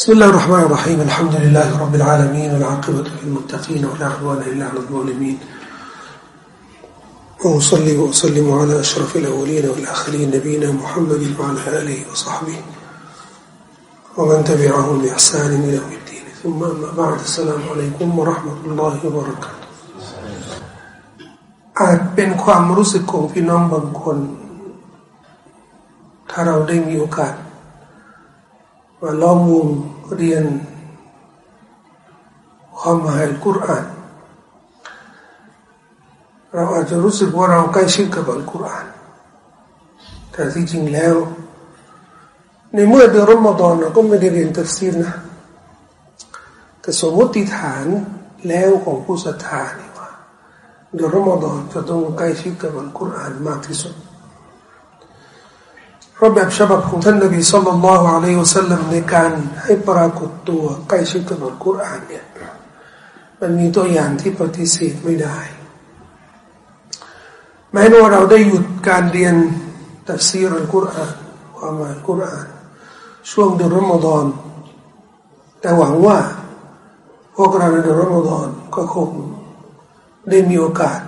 بسم الله الرحمن الرحيم الحمد لله رب العالمين والعاقبة للمتقين ولا عدوان إلا على الظالمين وأصلي وأسلم على أشرف الأولين والآخرين نبينا محمد وعلى آله وصحبه ومن تبعهم بإحسان إلى يوم الدين ثم أما بعد السلام عليكم ورحمة الله وبركاته อาจเป็นความรู้สึกของพี่น้องบางคน ถ้าเราได้มีโอกาส มาล้อมวงเรียน ความหมายกุรอานเราอาจจะรู้สึกว่าเราใกล้ชิดกับอัลกุรอานแต่ที่จริงแล้ว ในเมื่อเดือนรอมฎอนเราก็ไม่ได้เรียนตัฟซีรนะแต่สมมติฐานแล้วของผู้ศรัทธานี่ว่าเดือนรอมฎอนจะต้องใกล้ชิดกับอัลกุรอานมากที่สุด พระแบบฉบับของท่านนบีสุลต่านละฮ์อะลัยฮุสัลลัมในการให้ปรากฏตัวใกล้ชิดกับอัลกุรอานเนี่ยมันมีตัวอย่างที่ปฏิเสธไม่ได้ แม้ว่าเราได้หยุดการเรียนตัฟซีรอัลกุรอานความหมายอัลกุรอาน ช่วงเดือนรอมฎอนแต่หวังว่าพวกเราในเดือนรอมฎอนก็คงได้มีโอกาส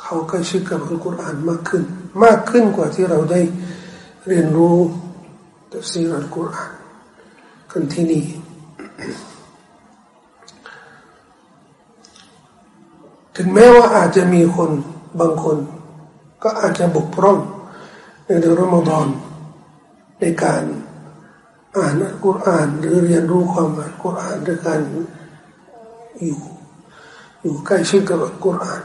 เขาใกล้ชิดกับอัลกุรอานมากขึ้น มากขึ้นกว่าที่เราได้ เรียนรู้ตัฟซีรอัลกุรอานกันที่นี่ถึงแม้ว่าอาจจะมีคนบางคน ก็อาจจะบกพร่องในเดือนรอมฎอนในการอ่านอัลกุรอานหรือเรียนรู้ความหมายอัลกุรอานด้วยการอยู่อยู่ใกล้ชิดกับอัลกุรอาน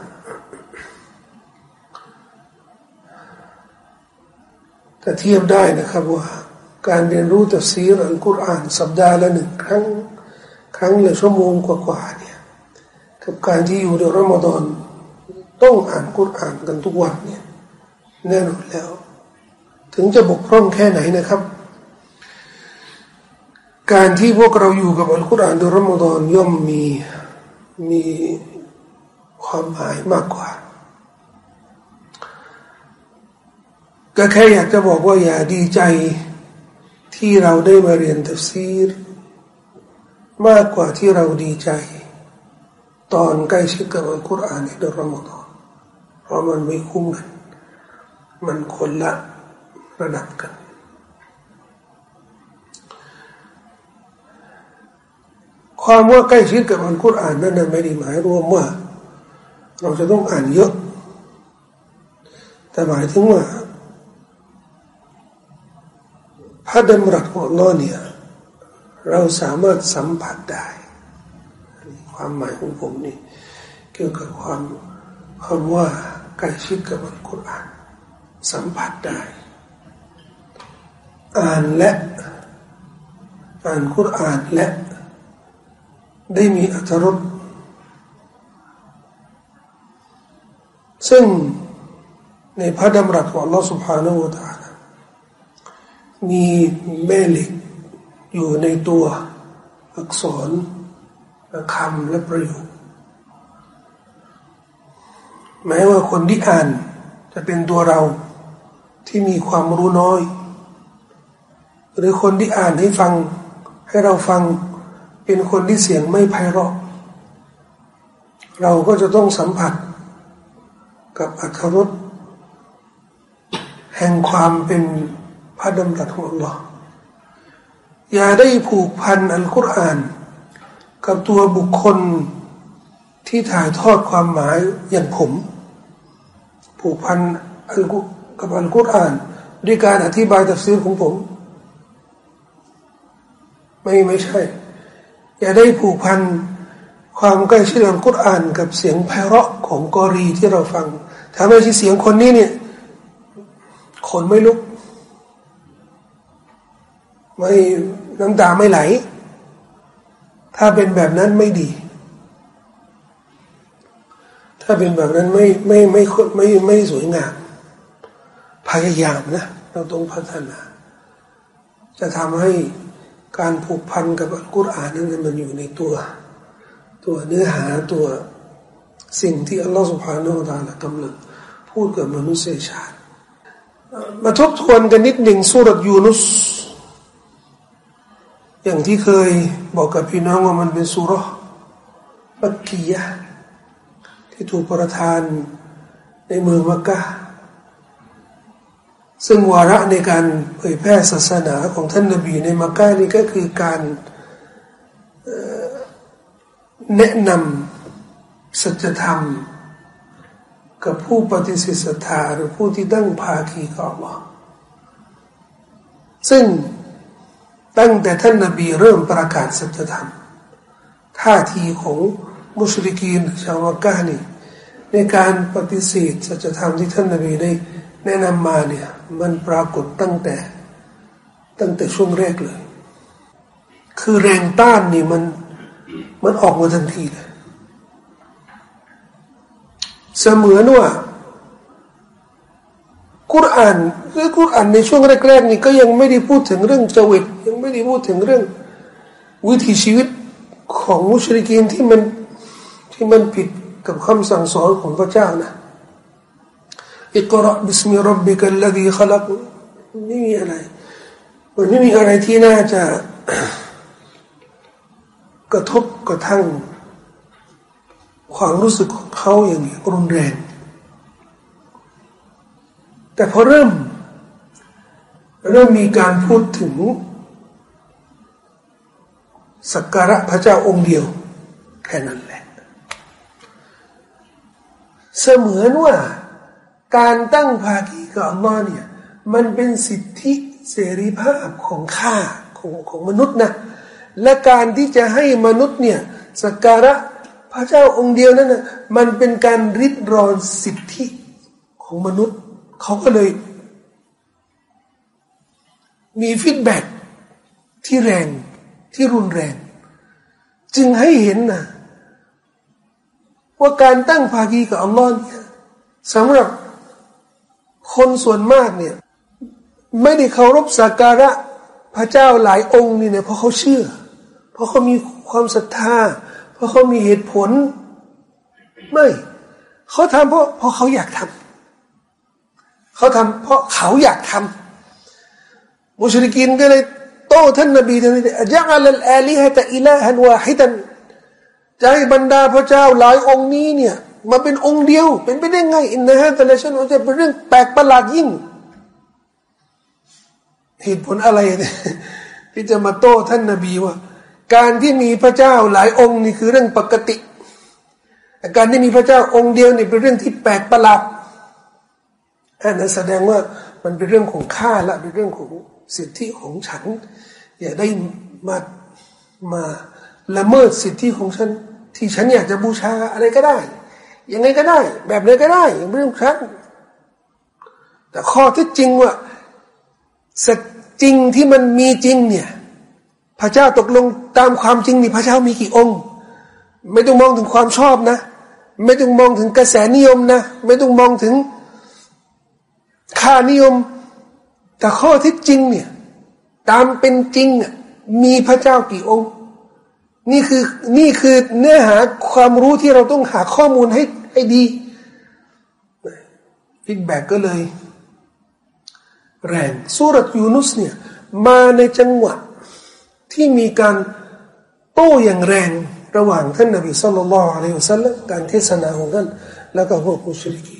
แต่เทียบได้นะครับว่า การเรียนรู้ตัฟซีรอัลกุรอานสัปดาห์ละหนึ่งครั้ง ครั้งละชั่วโมงกว่าๆเนี่ยกับการที่อยู่ในรอมฎอนต้องอ่านกุรอานกันทุกวันเนี่ยแน่นอนแล้ว ถึงจะบกพร่องแค่ไหนนะครับ การที่พวกเราอยู่กับอัลกุรอานในรอมฎอนย่อมมีมีความหมายมากกว่า ก็แค่อยากจะบอกว่าอย่าดีใจที่เราได้มาเรียนตัฟซีร มากกว่าที่เราดีใจ ตอนใกล้ชิดกับอัลกุรอานในเดือนรอมฎอนเพราะมันไม่คุ้มกัน มันคนละระดับกัน ความว่าใกล้ชิดกับอัลกุรอานนั้นไม่ได้หมายรวมว่า เราจะต้องอ่านเยอะ แต่หมายถึงว่าพ ระดำรัสของอัลลอฮ์เนี่ยเราสามารถสัมผัสได้ ความหมายของผมนี่เกี่ยวกับความคำว่าใกล้ชิดกับอัลกุรอานสัมผัสได้ อ่านและ อ่านกุรอานและ ได้มีอัตรสซึ่งในพระดำรัสของ Allah سبحانه และ تعالى มีแม่เหล็กอยู่ในตัวอักษรคำและประโยคแม้ว่าคนที่อ่านจะเป็นตัวเราที่มีความรู้น้อย หรือคนที่อ่านให้ฟังให้เราฟังเป็นคนที่เสียงไม่ไพเราะ เราก็จะต้องสัมผัสกับอัธรสแห่งความเป็น พระดำรัสของ Allah อย่าได้ผูกพันอัลกุรอาน กับตัวบุคคลที่ถ่ายทอดความหมายอย่างผม ผูกพันอัลกุกับอัลกุรอาน ด้วยการอธิบายตัฟซีรของผม ไม่ไม่ใช่ อย่าได้ผูกพันความใกล้ชิดอัลกุรอาน กับเสียงไพเราะของกอรีที่เราฟังถ้าไม่ใช่เสียงคนนี้เนี่ยคนไม่ลุก ไม่น้ำตาไม่ไหล ถ้าเป็นแบบนั้นไม่ดี ถ้าเป็นแบบนั้นไม่ไม่ไม่ไม่ไม่สวยงาม พยายามนะ เราต้องพัฒนา จะทำให้การผูกพันกับอัลกุรอานนั้นมันอยู่ในตัว ตัวเนื้อหาตัวสิ่งที่อัลลอฮฺสุบฮานาอัลลอฮฺกำลังพูดกับมนุษยชาติ มาทบทวนกันนิดหนึ่งสุรยูนุส อย่างที่เคยบอกกับพี่น้องว่ามันเป็นสุรมักกียะที่ถูกประทานในเมืองมักกะซึ่งวาระในการเผยแพร่ศาสนาของท่านนบีในมักกะนี่ก็คือการแนะนำสัจธรรม กับผู้ปฏิเสธศรัทธาหรือผู้ที่ตั้งภาคีกับอัลลอฮ์ซึ่ง ตั้งแต่ท่านนบีเริ่มประกาศสัจธรรมท่าทีของมุสลิกีนชาวมักกะนี่ในการปฏิเสธสัจธรรมที่ท่านนบีได้แนะนำมาเนี่ยมันปรากฏตั้งแต่ ตั้งแต่ช่วงแรกเลย คือแรงต้านนี่มันมันออกมาทันทีเลยเสมือนว่า กุรอานคือกุรอานในช่วงแรกๆนี่ก็ยังไม่ได้พูดถึงเรื่องจวิตยังไม่ได้พูดถึงเรื่อง วิถีชีวิตของมุชริกีนที่มันที่มันผิดกับคำสั่งสอนของพระเจ้านะอิกราบิสมิรับบิกัลลดีขลักไม่มีอะไรมันไม่มีอะไรที่น่าจะกระทบกระทั่งความรู้สึกของเขาอย่างรุนแรง แต่พอเริ่ม เริ่มมีการพูดถึงสักการะพระเจ้าองค์เดียว แค่นั้นแหละ เสมือนว่าการตั้งภาคีกับอัลลอฮ์เนี่ย มันเป็นสิทธิเสรีภาพของข้าของของมนุษย์นะ และการที่จะให้มนุษย์เนี่ยสักการะพระเจ้าองค์เดียวนั้นนะมันเป็นการริดรอนสิทธิของมนุษย์ เขาก็เลย มีฟีดแบ็ที่แรงที่รุนแรง จึงให้เห็นนะว่าการตั้งภาคีกับอัลลอฮ์เนี่ยสำหรับคนส่วนมากเนี่ย ไม่ได้เคารพสักการะพระเจ้าหลายองค์นี่เนี่ยเพราะเขาเชื่อ เพราะเขามีความศรัทธา เพราะเขามีเหตุผล ไม่ เขาทำเพราะเพราะเขาอยากทำ เขาทำเพราะเขาอยากทำมุชริกินก็เลยโต้ท่านนบีท่านนี้จะอัลลอาลีฮะตะอิลาฮันวาฮิดันจะให้บรรดาพระเจ้าหลายองค์นี้เนี่ยมาเป็นองค์เดียว เป็นไปได้ไงอินนะฮะแต่ละชั้นจะเป็นเรื่องแปลกประหลาดยิ่งเหตุผลอะไรเนี่ยที่จะมาโต้ท่านนบีว่า การที่มีพระเจ้าหลายองค์นี่คือเรื่องปกติ การที่มีพระเจ้าองค์เดียวนี่เป็นเรื่องที่แปลกประหลาด นนั้นแสดงว่ามันเป็นเรื่องของข้าละเป็นเรื่องของสิทธิของฉัน อย่าได้มามาละเมิดสิทธิของฉัน ที่ฉันอยากจะบูชาอะไรก็ได้ยังไงก็ได้ แบบไหนก็ได้เรื่องฉันแต่ข้อที่จริงว่าสัจจริงที่มันมีจริงเนี่ย พระเจ้าตกลงตามความจริงนี่พระเจ้ามีกี่องค์ ไม่ต้องมองถึงความชอบนะ ไม่ต้องมองถึงกระแสนิยมนะ ไม่ต้องมองถึง ค่านิยม แต่ข้อที่จริงเนี่ย ตามเป็นจริงมีพระเจ้ากี่องค์ นี่คือนี่คือเนื้อหาความรู้ที่เราต้องหาข้อมูลให้ให้ดี feedback ก็เลย แรงซูเราะฮฺยูนุสเนี่ย มาในจังหวะที่มีการโต้อย่างแรงระหว่างท่านนบีสุลต่านอะลัยฮุสซาลลมการเทศนาของท่านแล้วก็พวกมุชริกี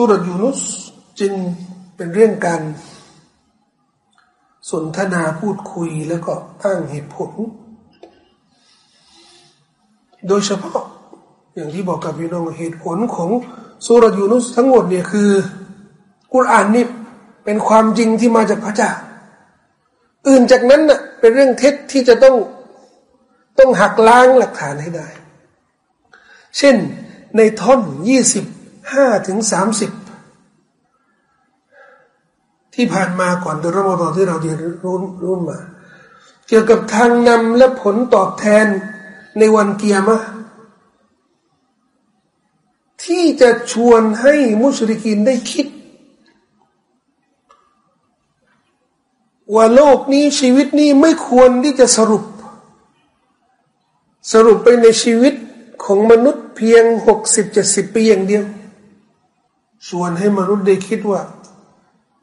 สุรยูนุสจึงเป็นเรื่องการสนทนาพูดคุยแล้วก็อ้างเหตุผล โดยเฉพาะอย่างที่บอกกับพี่น้องเหตุผลของสุรยูนุสทั้งหมดเนี่ยคือกุรอานนี่เป็นความจริงที่มาจากพระเจ้าอื่นจากนั้นน่ะเป็นเรื่องเท็จที่จะต้องต้องหักล้างหลักฐานให้ได้ เช่นในท่อนยี่สิบ ห้าถึงสามสิบที่ผ่านมาก่อนเดือนรอมฎอนที่เราเรียนรู้รู้มา เกี่ยวกับทางนำและผลตอบแทนในวันเกียร์มาที่จะชวนให้มุสลิกินได้คิด ว่าโลกนี้ชีวิตนี้ไม่ควรที่จะสรุป สรุปไปในชีวิตของมนุษย์เพียงหกสิบเจ็ดสิบปีอย่างเดียว ชวนให้มนุษย์ได้คิดว่า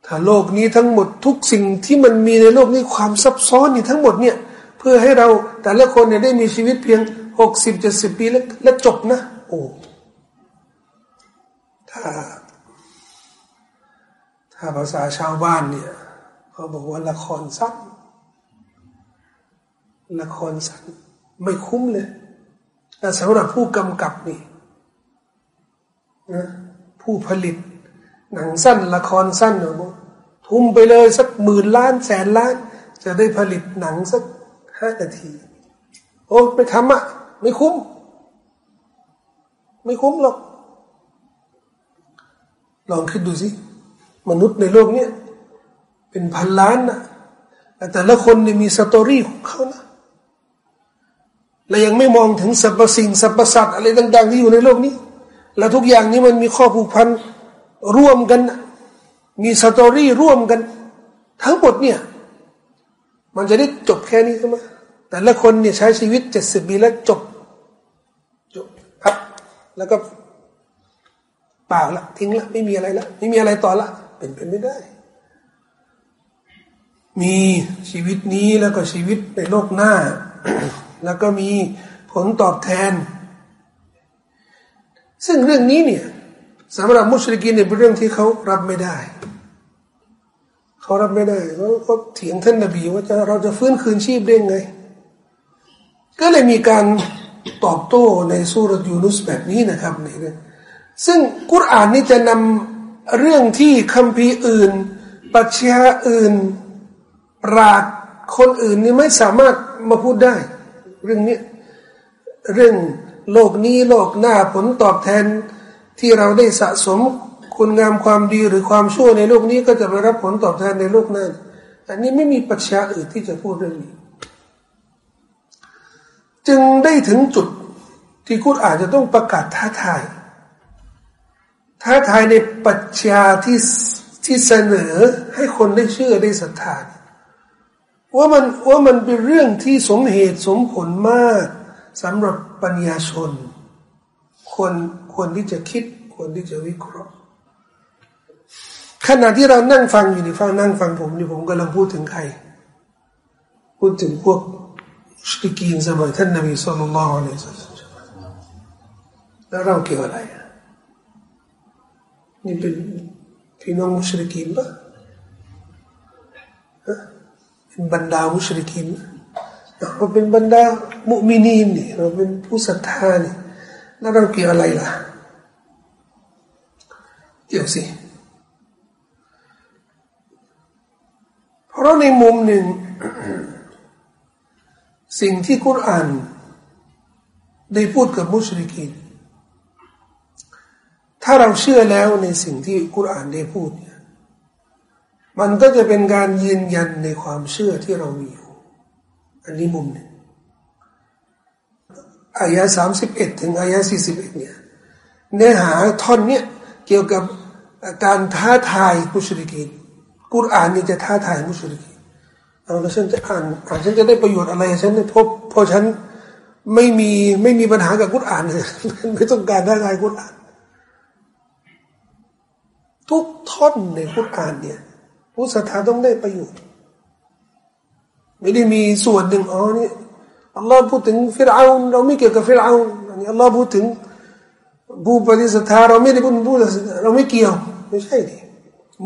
ถ้าโลกนี้ทั้งหมดทุกสิ่งที่มันมีในโลกนี้ความซับซ้อนนี่ทั้งหมดเนี่ยเพื่อให้เราแต่ละคนเนี่ยได้มีชีวิตเพียงหกสิบเจ็ดสิบปีแล้วแล้วจบนะ โอ้ถ้า ถ้าภาษาชาวบ้านเนี่ยเขาบอกว่าละครสั้นละครสั้นไม่คุ้มเลยแต่สำหรับผู้กำกับนี่นะ ผู้ผลิต หนังสั้นละครสั้นเนาะทุ่มไปเลยสักหมื่นล้านแสนล้าน จะได้ผลิตหนังสักห้านาที โอ้ไม่ทำอะไม่คุ้ม ไม่คุ้มหรอก ลองคิดดูสิ มนุษย์ในโลกนี้เป็นพันล้านนะแต่ละคนเนี่ยมีสตอรี่ของเขานะและยังไม่มองถึงสรรพสิ่งสรรพสัตว์อะไรต่าง ๆ ที่อยู่ในโลกนี้ และทุกอย่างนี้มันมีข้อผูกพันร่วมกัน มีสตอรี่ร่วมกัน ทั้งหมดเนี่ยมันจะได้จบแค่นี้ใช่ไหมแต่ละคนเนี่ยใช้ชีวิตเจ็ดสิบปีแล้วจบจบครับ แล้วก็เปล่าละทิ้งละไม่มีอะไรละไม่มีอะไรต่อละ เป็นไปไม่ได้ มีชีวิตนี้แล้วก็ชีวิตในโลกหน้า แล้วก็มีผลตอบแทน ซึ่งเรื่องนี้เนี่ยสำหรับมุสลิมเนี่ยเป็นเรื่องที่เขารับไม่ได้ เขารับไม่ได้เขาเขาเถียงท่านนบีว่าจะเราจะฟื้นคืนชีพได้ไง ก็เลยมีการตอบโต้ในสุรยูนุสแบบนี้นะครับในเรื่องซึ่งกุรอานนี่จะนำเรื่องที่คัมภีร์อื่นปัจญาอื่นปราดคนอื่นนี่ไม่สามารถมาพูดได้ เรื่องนี้เรื่อง โลกนี้โลกหน้าผลตอบแทนที่เราได้สะสมคุณงามความดีหรือความชั่วในโลกนี้ก็จะไปรับผลตอบแทนในโลกหน้าอันนี้ไม่มีปัจจัยอื่นที่จะพูดเรื่องนี้ จึงได้ถึงจุดที่คุณอาจจะต้องประกาศท้าทาย ท้าทายในปัจจัยที่ที่เสนอให้คนได้เชื่อได้ศรัทธาว่ามันว่ามันเป็นเรื่องที่สมเหตุสมผลมาก สำหรับปัญญาชนควรควรที่จะคิดควรที่จะวิเคราะห์ ขณะที่เรานั่งฟังอยู่นี่ฟังนั่งฟังผมนี่ผมกำลังพูดถึงใคร พูดถึงพวกสติกีนสมัยท่านนบีสุลต่านละอัลลอฮฺแล้วเราเกี่ยวอะไรนี่เป็นพี่น้องมุสลิมปะเป็นบรรดามุชริกิน เราเป็นบรรดามุมินีนนี่เราเป็นผู้ศรัทธานี่แล้วเราเกี่ยวอะไรล่ะ เกี่ยวสิ เพราะในมุมหนึ่ง สิ่งที่กุรอานได้พูดกับมุชริกินถ้าเราเชื่อแล้วในสิ่งที่กุรอานได้พูดนี่มันก็จะเป็นการยืนยันในความเชื่อที่เรามีอยู่ อันนี้มุมหนึ่งอายะสามสิบเอ็ดถึงอายะสี่สิบเอ็ดเนี่ยเนื้อหาท่อนเนี่ยเกี่ยวกับการท้าทายมุชริกีนกุรอานนี่จะท้าทายมุชริกีนเอาแล้วฉันจะอ่านอ่านฉันจะได้ประโยชน์อะไรฉันได้พบพอฉันไม่มีไม่มีปัญหากับกุรอานเลยไม่ต้องการท้าทายกุรอาน ทุกท่อนในกุรอานเนี่ยผู้ศรัทธาต้องได้ประโยชน์ ไม่ได้มีส่วนหนึ่งอ๋อนี่อัลลอฮ์พูดถึงฟิรเอาเราไม่เกี่ยวกับฟิรเอาอันนี้อัลลอฮ์พูดถึงผู้ปฏิสัทธาเราไม่ได้พูดผู้เราไม่เกี่ยวไม่ใช่ดิ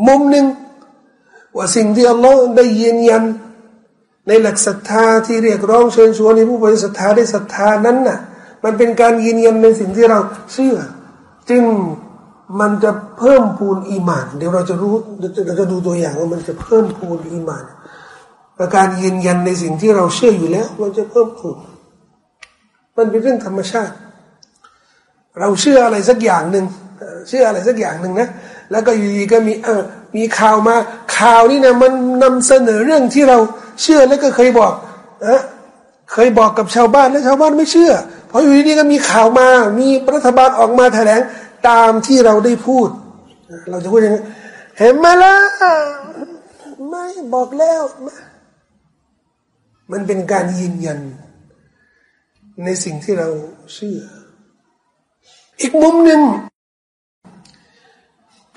มุมหนึ่งว่าสิ่งที่อัลลอฮ์ได้ยืนยันในหลักศรัทธาที่เรียกร้องเชิญชวนให้ผู้ปฏิสัทธาได้ศรัทธานั้นน่ะ มันเป็นการยืนยันในสิ่งที่เราเชื่อ จึงมันจะเพิ่มพูนอีมาน เดี๋ยวเราจะรู้เราจะดูตัวอย่างว่ามันจะเพิ่มพูนอีมาน ประการยืนยันในสิ่งที่เราเชื่ออยู่แล้ว มันจะเพิ่มพูนมันเป็นเรื่องธรรมชาติ เราเชื่ออะไรสักอย่างหนึ่งเชื่ออะไรสักอย่างหนึ่งนะแล้วก็อยู่ดีก็มีเออมีข่าวมาข่าวนี่นะมันนำเสนอเรื่องที่เราเชื่อแล้วก็เคยบอกนะเคยบอกกับชาวบ้านแล้วชาวบ้านไม่เชื่อพออยู่ดีก็มีข่าวมา มีรัฐบาลออกมาแถลงตามที่เราได้พูด เราจะพูดยังไงเห็นไหมล่ะไม่บอกแล้ว มันเป็นการยืนยัน ในสิ่งที่เราเชื่อ อีกมุมหนึ่ง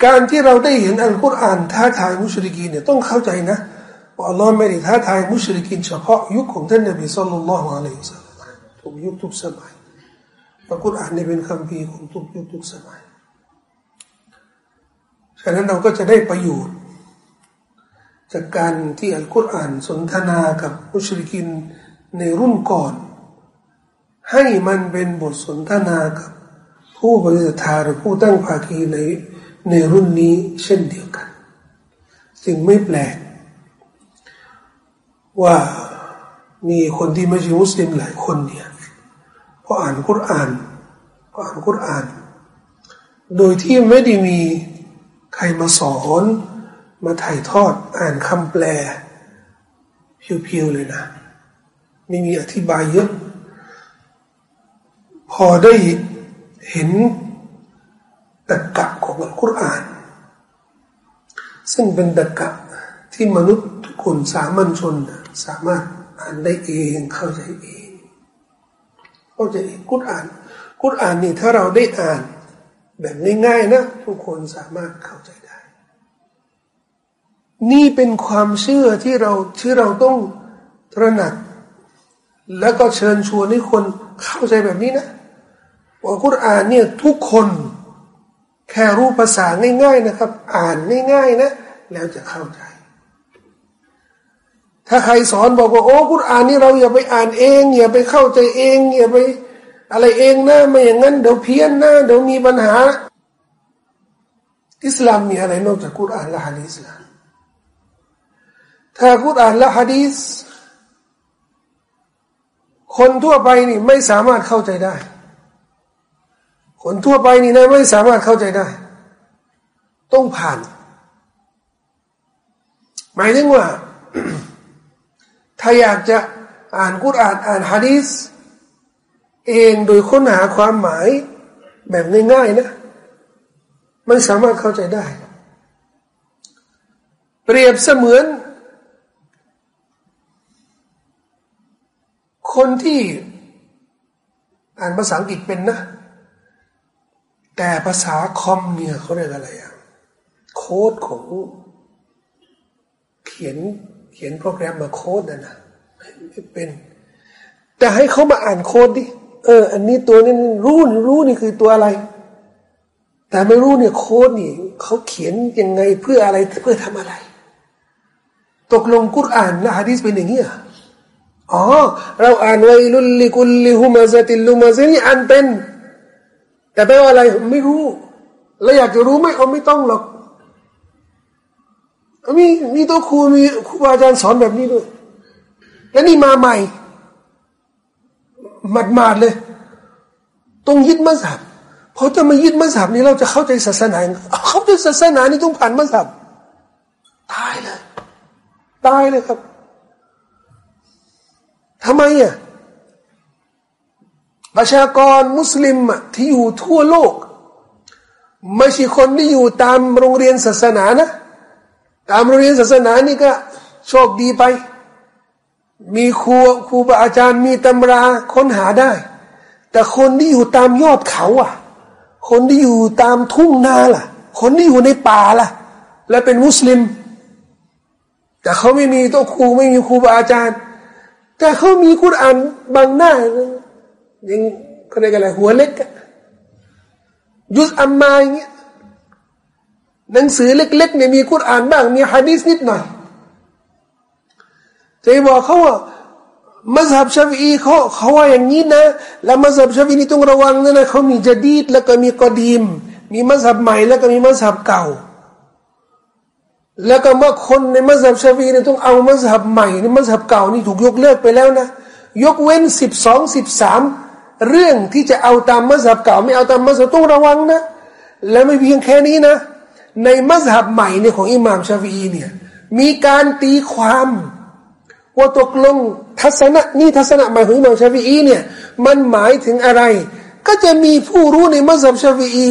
การที่เราได้เห็นอัลกุรอานท้าทายมุชริกีเนี่ยต้องเข้าใจนะว่าอัลลอฮ์ไม่ได้ท้าทายมุชริกีเฉพาะยุคของท่านนบีสุลต่านละฮ์อะลัยฮิสซาลามทุกยุคทุกสมัยอัลกุรอานนี่เป็นคำพีของทุกยุคทุกสมัยฉะนั้นเราก็จะได้ประโยชน์ จากการที่อัลกุรอานสนทนากับมุชริกินในรุ่นก่อน ให้มันเป็นบทสนทนากับ ผู้บริสุทธาหรือผู้ตั้งภาคีในในรุ่นนี้เช่นเดียวกันจึงไม่แปลก ว่ามีคนที่ไม่ใช่มุสลิมหลายคนเนี่ยพออ่านกุรอานก็อ่านกุรอาน โดยที่ไม่ได้มีใครมาสอน มาถ่ายทอดอ่านคำแปลเพียวๆเลยนะ ไม่มีอธิบายเยอะ พอได้เห็นตะกะของอัลกุรอาน ซึ่งเป็นตะกะที่มนุษย์ทุกคนสามัญชนสามารถอ่านได้เองเข้าใจเองเข้าใจเองกุรอานกุรอานนี่ถ้าเราได้อ่านแบบง่ายๆนะ ทุกคนสามารถเข้าใจ นี่เป็นความเชื่อที่เราที่เราต้องตระหนัก แล้วก็เชิญชวนให้คนเข้าใจแบบนี้นะว่ากุรอานเนี่ยทุกคนแค่รู้ภาษาง่าย ๆนะครับ อ่านง่าย ๆ นะ แล้วจะเข้าใจ ถ้าใครสอนบอกว่าโอ้กุรอานนี่เราอย่าไปอ่านเอง อย่าไปเข้าใจเองอย่าไปอะไรเองนะไม่อย่างนั้นเดี๋ยวเพี้ยนนะเดี๋ยวมีปัญหา อิสลามมีอะไรนอกจากกุรอานและฮะดีษล่ะ ถ้ากุรอานและฮะดีษคนทั่วไปนี่ไม่สามารถเข้าใจได้ คนทั่วไปนี่นะไม่สามารถเข้าใจได้ ต้องผ่าน หมายถึงว่า ถ้าอยากจะอ่านกุรอานอ่านฮะดีสเองโดยค้นหาความหมายแบบง่ายๆนะไม่สามารถเข้าใจได้ เปรียบเสมือน คนที่อ่านภาษาอังกฤษเป็นนะ แต่ภาษาคอมเนี่ยเขาเรียกอะไรอะโค้ดของเขียนเขียนโปรแกรมมาโค้ดนะนะไม่เป็น แต่ให้เขามาอ่านโค้ดดิเออ อันนี้ตัวนี้รู้รู้นี่คือตัวอะไร แต่ไม่รู้เนี่ยโค้ดนี่เขาเขียนยังไงเพื่ออะไรเพื่อทำอะไร ตกลงกุรอานและฮะดีษเป็นอย่างนี้อะ อ๋อ เราอ่านไว้ลุลิกุลลิฮุมาซาติลุมาซานี่อ่านเป็น แต่แปลว่าอะไรไม่รู้ แล้วอยากจะรู้ไหมเอาไม่ต้องหรอกมีมีตัวครูมีครูอาจารย์สอนแบบนี้ด้วย แล้วนี่มาใหม่หมัดมาดเลยต้องยึดมัสยิดพอจะมายึดมัสยิดนี้เราจะเข้าใจศาสนาเข้าใจศาสนานี่ต้องผ่านมัสยิดตายเลย ตายเลยครับ ทำไมอะประชากรมุสลิมที่อยู่ทั่วโลก ไม่ใช่คนที่อยู่ตามโรงเรียนศาสนานะ ตามโรงเรียนศาสนานี่ก็โชคดีไป มีครูครูบาอาจารย์มีตำราค้นหาได้ แต่คนที่อยู่ตามยอดเขาอะ คนที่อยู่ตามทุ่งนาล่ะ คนที่อยู่ในป่าล่ะ และเป็นมุสลิม แต่เขาไม่มีตัวครูไม่มีครูบาอาจารย์ แต่เขามีคุรานบางหน้ายังเขาเรียกอะไรหัวเล็กยุสอัมมาอย่างเงี้ยหนังสือเล็กๆเนี่ยมีคุรานบ้าง มีฮะดีสนิดหน่อยจะบอกเขาว่ามัสฮับชาฟีเขาเขาว่าอย่างนี้นะ แล้วมัสฮับชาฟีนี่ต้องระวังนะนะเขามีจดีดแล้วก็มีกอดีม มีมัสฮับใหม่แล้วก็มีมัสฮับเก่า แล้วก็ว่าคนในมัสฮับชาฟีเนี่ยต้องเอามัสฮับใหม่ในมัสฮับเก่านี่ถูกยกเลิกไปแล้วนะ ยกเว้นสิบสองสิบสามเรื่องที่จะเอาตามมัสยิดเก่า ไม่เอาตามมัสยิดต้องระวังนะ และไม่เพียงแค่นี้นะ ในมัสยิดใหม่เนี่ยของอิหม่ามชาฟีเนี่ยมีการตีความว่าตกลงทัศนะนี่ทัศนะใหม่ของอิหม่ามชาฟีเนี่ยมันหมายถึงอะไร ก็จะมีผู้รู้ในมัสยิดชาฟี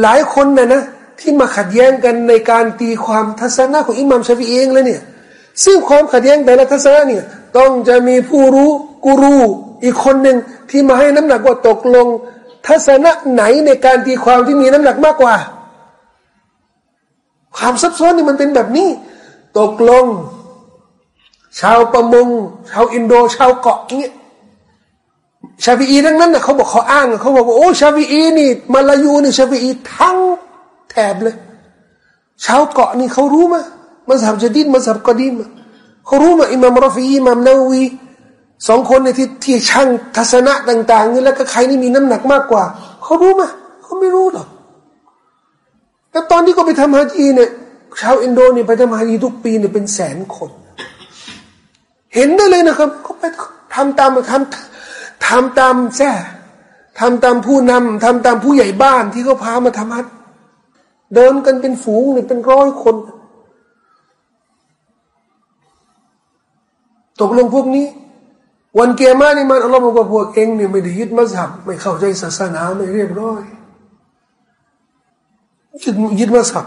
หลายคนนะนะ ที่มาขัดแย้งกันในการตีความทัศนะของอิหม่ามชาฟีเองเลยเนี่ย ซึ่งความขัดแย้งแต่ละทัศนะเนี่ยต้องจะมีผู้รู้กูรูอีกคนหนึ่งที่มาให้น้ำหนักว่าตกลง ทัศนะไหนในการตีความที่มีน้ำหนักมากกว่า ความซับซ้อนนี่มันเป็นแบบนี้ ตกลง ชาวประมง ชาวอินโด ชาวเกาะเงี้ยชาฟีอีทั้งนั้นนะเขาบอกเขาอ้างเขาบอกว่าโอ้ชาฟีอีนี่มาลายูนี่ชาฟีอีทั้ง แถบเลยชาวเกาะนี่เขารู้มั้ยمذهب جديد مذهب قديمเขารู้มั้ยอิมามรอฟีอีอิมามนาวาวีสองคนในที่ที่ชั่งทัศนะต่าง ๆ นี่แล้วก็ใครนี่มีน้ำหนักมากกว่า เขารู้มั้ยเขาไม่รู้หรอกแต่ตอนที่เขาไปทำฮาจีเนี่ยชาวอินโดนีฯไปทำฮาจีทุกปีเนี่ยเป็นแสนคน เห็นได้เลยนะครับเขาไปทำตามทำทำตามแท้ทำตามผู้นำทำตามผู้ใหญ่บ้านที่เขาพามาทำฮัจ เดินกันเป็นฝูงเนี่ยเป็นร้อยคน ตกลงพวกนี้ วันเกียร์มานี่มันอัลลอฮ์บอกว่าพวกเองเนี่ยไม่ได้ยึดมัสยิดไม่เข้าใจศาสนาไม่เรียบร้อยยึดยึดมัสยิด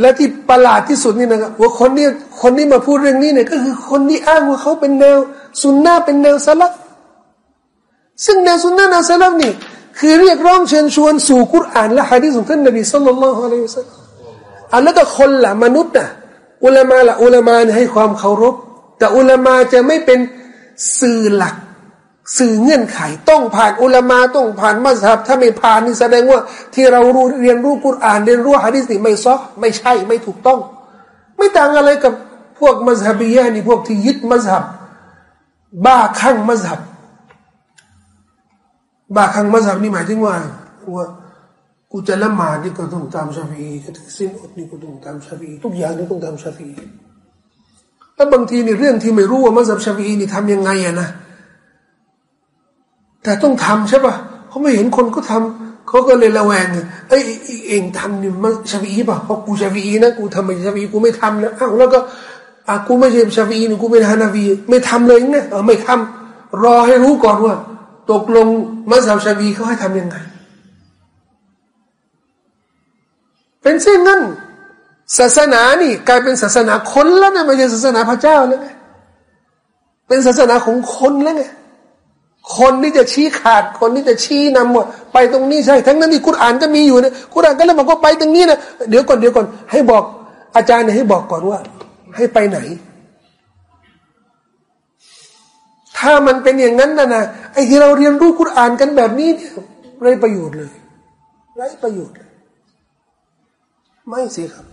และที่ประหลาดที่สุดนี่นะครับว่าคนนี้คนนี้มาพูดเรื่องนี้เนี่ยก็คือคนที่อ้างว่าเขาเป็นแนวสุนนะเป็นแนวสลับซึ่งแนวสุนนะแนวสลับนี่ คือเรียกร้องเชิญชวนสู่กุรอานและฮะดีษของท่านนบีสุลต่านละฮ์อะลัยฮิสซาอันนั้นก็คนละมนุษย์นะอุลามาละอุลามาให้ความเคารพ แต่อุลามาจะไม่เป็นสื่อหลัก สื่อเงื่อนไข ต้องผ่านอุลามาต้องผ่านมัสฮับถ้าไม่ผ่านนี่แสดงว่า ที่เรารู้เรียนรู้กุรอานเรียนรู้ฮะดีษนี่ไม่ซอไม่ใช่ไม่ถูกต้อง ไม่ต่างอะไรกับพวกมัสฮับียะนี่พวกที่ยึดมัสฮับบ้าคลั่งมัสฮับ บาครั้งมัสฮับนี่หมายถึงว่าว่ากูจะละหมาดนี่ก็ต้องตามชาฟีจะถึงสิ้นอดนี่ก็ต้องตามชาฟีทุกอย่างนี่ต้องตามชาฟีแล้วบางทีในเรื่องที่ไม่รู้ว่ามัสฮับชาฟีนี่ทำยังไงอะนะแต่ต้องทำใช่ป่ะเขาไม่เห็นคนก็ทำเขาก็เลยระแวงไอ้เองทำนี่มันชาฟีป่ะเพราะกูชาฟีนะกูทำไม่ชาฟีกูไม่ทำนะอ้าวแล้วก็อะกูไม่ใช่ชาฟีนี่กูเป็นฮานาฟีไม่ทำเลยเนี่ยเออไม่ทำรอให้รู้ก่อนว่า ตกลงมัสยิดชาวีเขาให้ทำยังไง เป็นเช่นนั้นศาสนานี่กลายเป็นศาสนาคนแล้วนะไม่ใช่ศาสนาพระเจ้าแล้วไงเป็นศาสนาของคนแล้วไงคนที่จะชี้ขาดคนที่จะชี้นำว่าไปตรงนี้ใช่ ทั้งนั้นที่กุรอานก็มีอยู่นะกุรอานก็เลยบอกว่าไปตรงนี้นะเดี๋ยวก่อนเดี๋ยวก่อนให้บอกอาจารย์ให้บอกก่อนว่า ให้ไปไหน ถ้ามันเป็นอย่างนั้นนะนะไอ้ที่เราเรียนรู้กุรานกันแบบนี้เนี่ยไรประโยชน์เลยไรประโยชน์เลยไม่สิครับ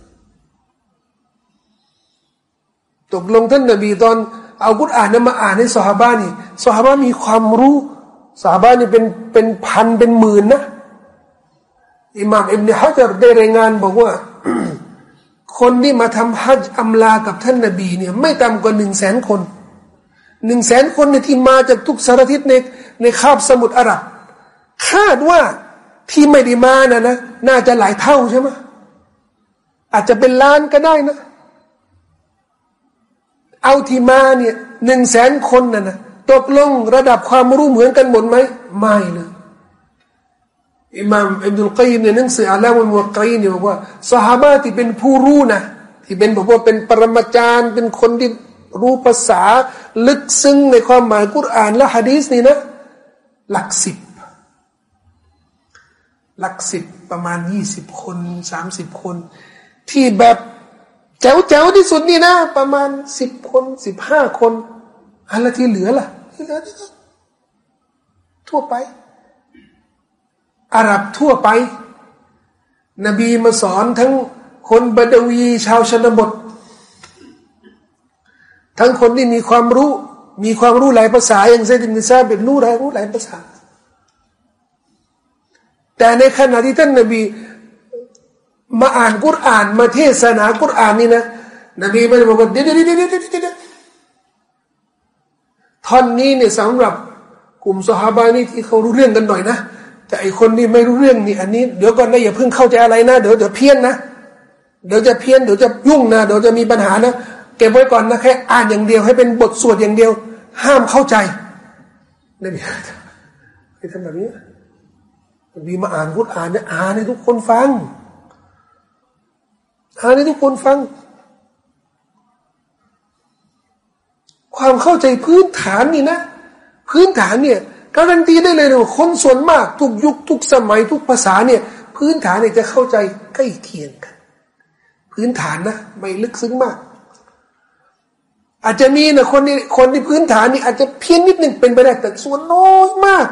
ตกลงท่านนบีตอนเอากุรอานนั้นมาอ่านให้สหบ้านนี่สหบ้านมีความรู้สหบ้านนี่เป็นเป็นพันเป็นหมื่นนะอิหม่ามอิบเนฮัจรได้รายงานบอกว่า คนที่มาทำฮัจอัมลากับท่านนบีเนี่ย ไม่ต่ำกว่าหนึ่งแสนคน หนึ่งแสนคนในที่มาจากทุกสารทิศในในคาบสมุทรอาหรับคาดว่าที่ไม่ได้มานะนะน่าจะหลายเท่าใช่ไหมอาจจะเป็นล้านก็ได้นะ เอาที่มาเนี่ยหนึ่งแสนคนนะนะตกลงระดับความรู้เหมือนกันหมดไหมไม่เลยอิมามอิบดุลกัยมเนี่ยหนังสืออาลามุลมุกัยเนี่ยบอกว่าสหายที่เป็นผู้รู้นะที่เป็นบอกว่าเป็นปรมาจารย์เป็นคนที่ รู้ภาษาลึกซึ้งในความหมายกุรอานและฮะดีสนี่นะ หลักสิบหลักสิบประมาณยี่สิบคนสามสิบคน ที่แบบแจ๋วแจ๋วที่สุดนี่นะ ประมาณสิบคนสิบห้าคนอะไรที่เหลือล่ะที่เหลือทั่วไป อาหรับทั่วไป นบีมาสอนทั้งคนบาดวีชาวชนบท ทั้งคนที่มีความรู้ มีความรู้หลายภาษาอย่างเซดินิซาเป็นรู้หลายรู้หลายภาษา แต่ในขณะที่ท่านนบีมาอ่านกุรอานมาเทศนากุรอานนี่นะนบีไม่ได้บอกว่าเดี๋ยวเดี๋ยวเดี๋ยวเดี๋ยวท่อนนี้เนี่ยสำหรับกลุ่มสหายนี่ที่เขารู้เรื่องกันหน่อยนะแต่ไอคนที่ไม่รู้เรื่องนี่อันนี้เดี๋ยวก่อนนะอย่าเพิ่งเข้าใจอะไรนะเดี๋ยวเดี๋ยวเพี้ยนนะเดี๋ยวจะเพี้ยนเดี๋ยวจะยุ่งนะเดี๋ยวจะมีปัญหานะ เก็บไว้ก่อนนะแค่อ่านอย่างเดียวให้เป็นบทสวดอย่างเดียว ห้ามเข้าใจนี่บีไอ้ทำแบบนี้บีมาอ่านพุทธอ่านเนี่ยอ่านให้ทุกคนฟังอ่านให้ทุกคนฟัง ความเข้าใจพื้นฐานนี่นะ พื้นฐานเนี่ยการันตีได้เลยว่าคนส่วนมาก ทุกยุคทุกสมัยทุกภาษาเนี่ย พื้นฐานเนี่ยจะเข้าใจใกล้เคียงกัน พื้นฐานนะ ไม่ลึกซึ้งมาก อาจจะมีนะคนที่คนที่พื้นฐานนี่อาจจะเพี้ยนนิดหนึ่งเป็นไปได้แต่ส่วนน้อยมาก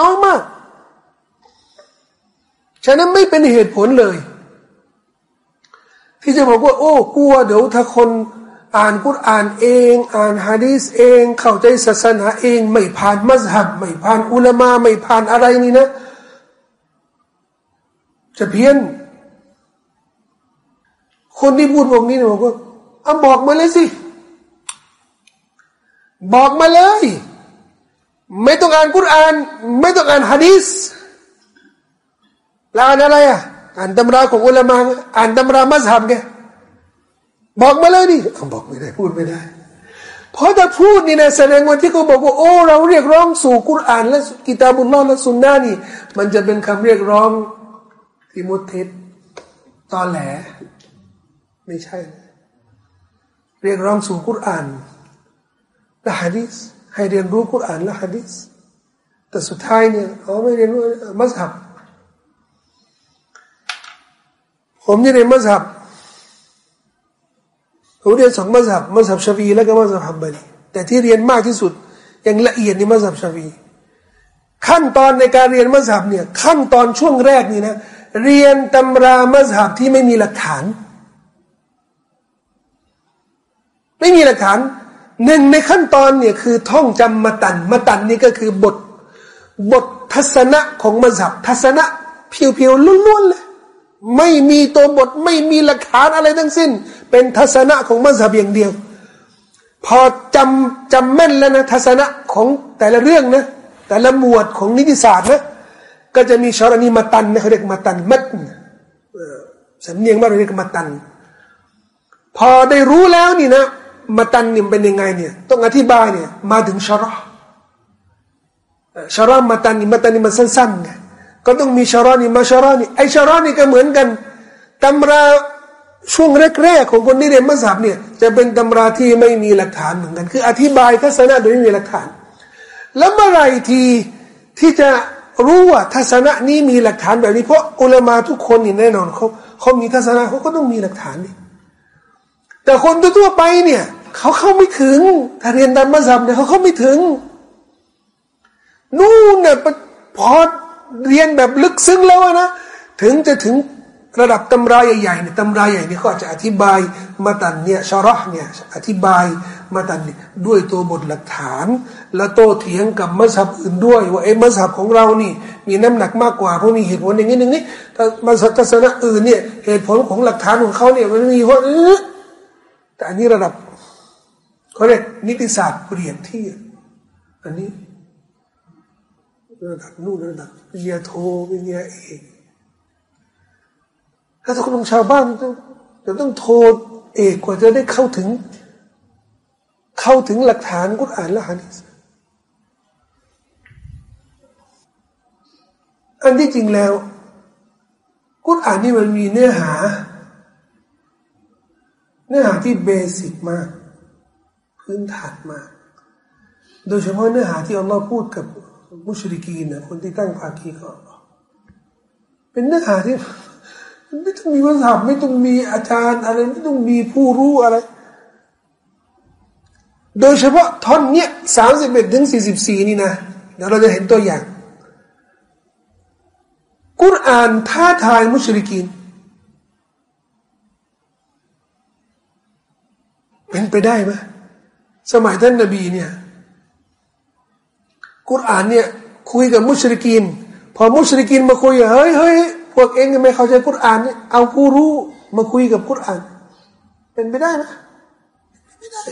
น้อยมาก ฉะนั้นไม่เป็นเหตุผลเลย ที่จะบอกว่า โอ้กลัวเดี๋ยวถ้าคนอ่านกุรอ่านเอง อ่านฮะดีสเอง เข้าใจศาสนาเอง ไม่ผ่านมัสฮับไม่ผ่านอุลามาไม่ผ่านอะไรนี่นะ จะเพี้ยน คนที่พูดแบบนี้นะบอกว่าเอาบอกมาเลยสิ บอกมาเลย ไม่ต้องอ่านกุราน ไม่ต้องอ่านฮะดีสแล้วอ่านอะไรอะอ่านตำราของอุลามาอ่านตำรามัสฮับไงบอกมาเลยดิบอกไม่ได้พูดไม่ได้ เพราะถ้าพูดนี่นะแสดงว่าที่เขาบอกว่าโอ้เราเรียกร้องสู่กุรานและกิตาบุลลอและสุนนะนี่ มันจะเป็นคำเรียกร้องที่มุดเท็จตอแหล ไม่ใช่ เรียกร้องสู่กุรอาน และฮะดิษให้เรียนรู้กุรอานและฮะดิษแต่สุดท้ายเนี่ยเขาไม่เรียนรู้มัสฮับผมนี่เรียนมัสฮับผมเรียนสองมัสฮับมัสฮับชาฟีแล้วก็มัสฮับฮัมบารีแต่ที่เรียนมากที่สุดอย่างละเอียดในมัสฮับชาฟีขั้นตอนในการเรียนมัสฮับเนี่ยขั้นตอนช่วงแรกนี่นะเรียนตำรามัสฮับที่ไม่มีหลักฐาน ไม่มีหลักฐาน หนึ่งในขั้นตอนเนี่ยคือท่องจำมาตันมาตันนี่ก็คือบท บททัศนะของมัสฮับทัศนะเพียวๆล้วนๆเลยไม่มีตัวบทไม่มีหลักฐานอะไรทั้งสิ้น เป็นทัศนะของมัสยิดอย่างเดียว พอจำจำแม่นแล้วนะทัศนะของแต่ละเรื่องนะแต่ละหมวดของนิติศาสตร์นะก็จะมีชรณีมาตันนะเขาเรียกมาตันมัดสำเนียงว่าเรียกมาตัน พอได้รู้แล้วนี่นะ มาตันนี่เป็นยังไงเนี่ยต้องอธิบายเนี่ยมาถึงชรอชรอมาตันนี่มาตันนี่มันสั้นๆไงก็ต้องมีชารานี่มาชารานี่ไอชารานี่ก็เหมือนกันตำราช่วงแรกๆของคนที่เรียนมัสยิดเนี่ยจะเป็นตำราที่ไม่มีหลักฐานเหมือนกัน คืออธิบายทัศนะโดยไม่มีหลักฐาน แล้วเมื่อไรทีที่จะรู้ว่าทัศนะนี้มีหลักฐานแบบนี้เพราะอุลามาทุกคนนี่แน่นอนเขาเขามีทัศนะเขาก็ต้องมีหลักฐานนี่แต่คนทั่วไปเนี่ย เขาเข้าไม่ถึง ถ้าเรียนตามมัสยิดเนี่ยเขาเข้าไม่ถึง นู่นเนี่ยพอเรียนแบบลึกซึ้งแล้วนะ ถึงจะถึงระดับตำราใหญ่ๆเนี่ยตำราใหญ่เนี่ยเขาจะอธิบายมาตันเนี่ยชาระเนี่ยอธิบายมาตันเนี่ยด้วยตัวบทหลักฐาน และโตเถียงกับมัสยิดอื่นด้วย ว่าไอ้มัสยิดของเรานี่ มีน้ำหนักมากกว่าเพราะมีเหตุผลอย่างนี้หนึ่งนี่ถ้ามัสยิดศาสนาอื่นเนี่ยเหตุผลของหลักฐานของเขาเนี่ยมันมีเพราะแต่อันนี้ระดับ เขาเรียกนิติศาสตร์เปรียบเทียบอันนี้ระดับนู่นระดับปริญญาโทปริญญาเอกถ้าคนชาวบ้านต้องจะต้องโทเอกกว่าจะได้เข้าถึง เข้าถึงหลักฐานกุรอานและฮะดีษอันที่จริงแล้ว กุรอานนี่มันมีเนื้อหา เนื้อหาที่เบสิกมาก พื้นฐานมาก โดยเฉพาะเนื้อหาที่อัลลอฮ์พูดกับมุชริกีนนะคนที่ตั้งภาคีก่อนเป็นเนื้อหาที่ไม่ต้องมีวัฒนไม่ต้องมีอาจารย์อะไรไม่ต้องมีผู้รู้อะไร โดยเฉพาะท่อนเนี้ยสามสิบเอ็ดถึงสี่สิบสี่นี่นะเดี๋ยวเราจะเห็นตัวอย่างกุรอานท้าทายมุชริกีน เป็นไปได้ไหม สมัยท่านนบีเนี่ยกุรอานเนี่ยคุยกับมุชริกินพอมุชริกินมาคุยเฮ้ยเฮ้ยพวกเองไม่เข้าใจกุรอานเนี่ยเอาผู้รู้มาคุยกับกุรอาน เป็นไปได้ไหมไม่ได้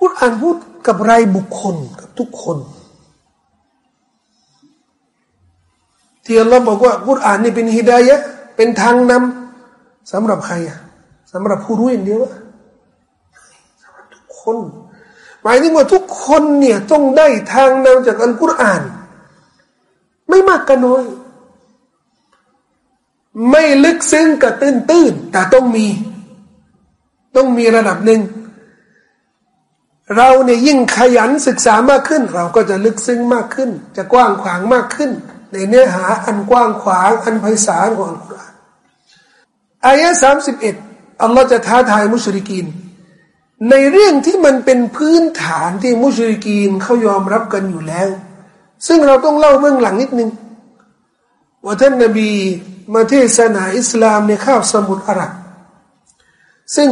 กุรอานพูดกับรายบุคคลกับทุกคนที่อัลลอฮ์บอกว่ากุรอานนี่เป็นฮิดายะเป็นทางนำสำหรับใครอะสำหรับผู้รู้อย่างเดียวสำหรับทุก คน หมายถึงว่าทุกคนเนี่ยต้องได้ทางนำจากอัลกุรอาน ไม่มากก็น้อย ไม่ลึกซึ้งกับตื้นตื้นแต่ต้องมี ต้องมีระดับหนึ่ง เราเนี่ยยิ่งขยันศึกษามากขึ้น เราก็จะลึกซึ้งมากขึ้น จะกว้างขวางมากขึ้น ในเนื้อหาอันกว้างขวางอันไพศาลของอัลกุรอานอายะสามสิบเอ็ดอัลลอฮ์จะท้าทายมุชริกีน ในเรื่องที่มันเป็นพื้นฐานที่มุชริกีนเขายอมรับกันอยู่แล้ว ซึ่งเราต้องเล่าเบื้องหลังนิดนึงว่าท่านนบีมาเทศนาอิสลามในข้าวสมุทรอาหรับ ซึ่ง